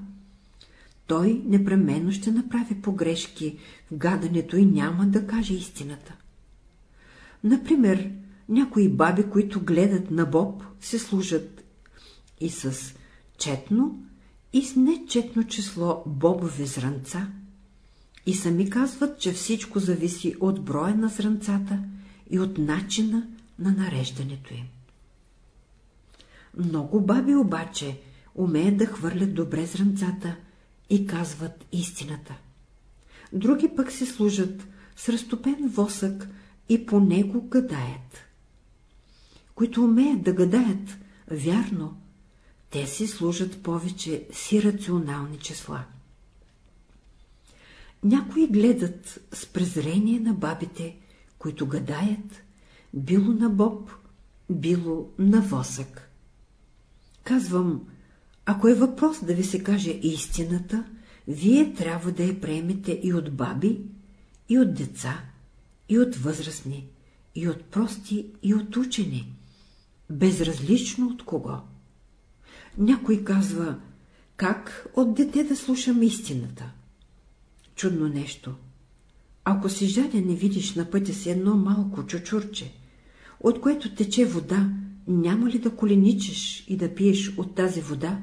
[SPEAKER 1] той непременно ще направи погрешки в гадането и няма да каже истината. Например, някои баби, които гледат на Боб, се служат и с четно, и с нечетно число бобови зранца, и сами казват, че всичко зависи от броя на зранцата и от начина на нареждането им. Много баби обаче умеят да хвърлят добре зранцата и казват истината. Други пък се служат с разтопен восък и по него гадаят. Които умеят да гадаят, вярно, те си служат повече с ирационални числа. Някои гледат с презрение на бабите, които гадаят, било на боб, било на восък. Казвам, ако е въпрос да ви се каже истината, вие трябва да я приемете и от баби, и от деца, и от възрастни, и от прости, и от учени, безразлично от кого. Някой казва, как от дете да слушам истината? Чудно нещо. Ако си жаден и видиш на пътя си едно малко чучурче, от което тече вода, няма ли да коленичиш и да пиеш от тази вода?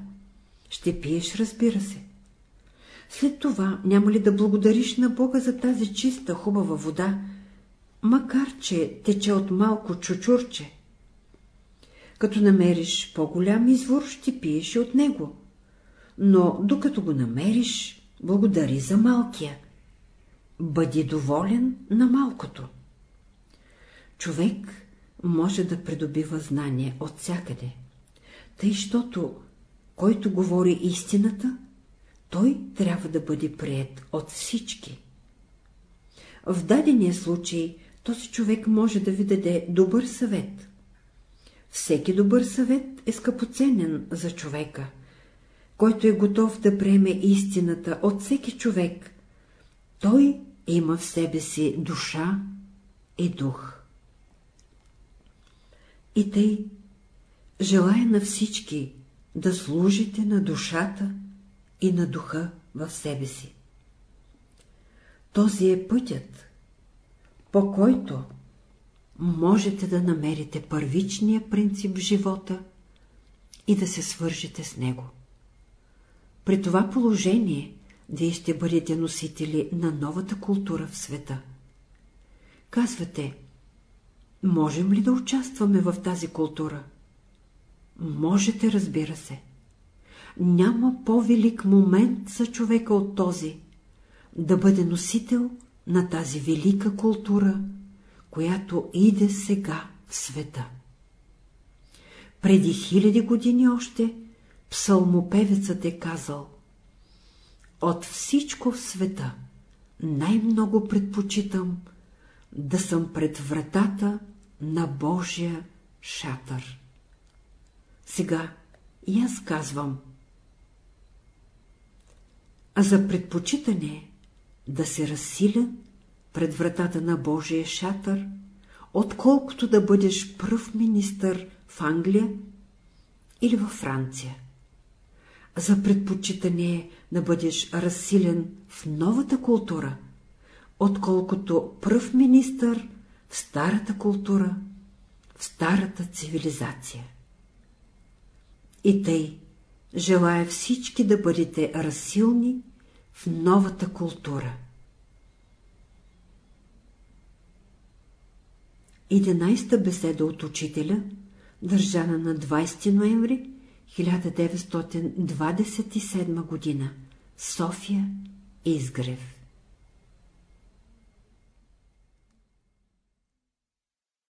[SPEAKER 1] Ще пиеш, разбира се. След това няма ли да благодариш на Бога за тази чиста, хубава вода, макар че тече от малко чучурче? Като намериш по-голям извор, ще пиеш от него. Но докато го намериш, благодари за малкия. Бъди доволен на малкото. Човек може да придобива знание от всякъде. Тъй, щото, който говори истината, той трябва да бъде прият от всички. В дадения случай този човек може да ви даде добър съвет. Всеки добър съвет е скъпоценен за човека, който е готов да приеме истината от всеки човек. Той има в себе си душа и дух. И тъй, желая на всички да служите на душата и на духа в себе си. Този е пътят, по който можете да намерите първичния принцип в живота и да се свържете с него. При това положение вие ще бъдете носители на новата култура в света. Казвате, можем ли да участваме в тази култура? Можете, разбира се. Няма по-велик момент за човека от този, да бъде носител на тази велика култура, която иде сега в света. Преди хиляди години още псалмопевецът е казал От всичко в света най-много предпочитам да съм пред вратата на Божия шатър. Сега и аз казвам. А за предпочитане да се разсиля пред вратата на Божия шатър, отколкото да бъдеш пръв министър в Англия или във Франция. За предпочитане да бъдеш разсилен в новата култура, отколкото пръв министър в старата култура, в старата цивилизация. И тъй желая всички да бъдете разсилни в новата култура. 11 беседа от учителя, държана на 20 ноември 1927 г. София, Изгрев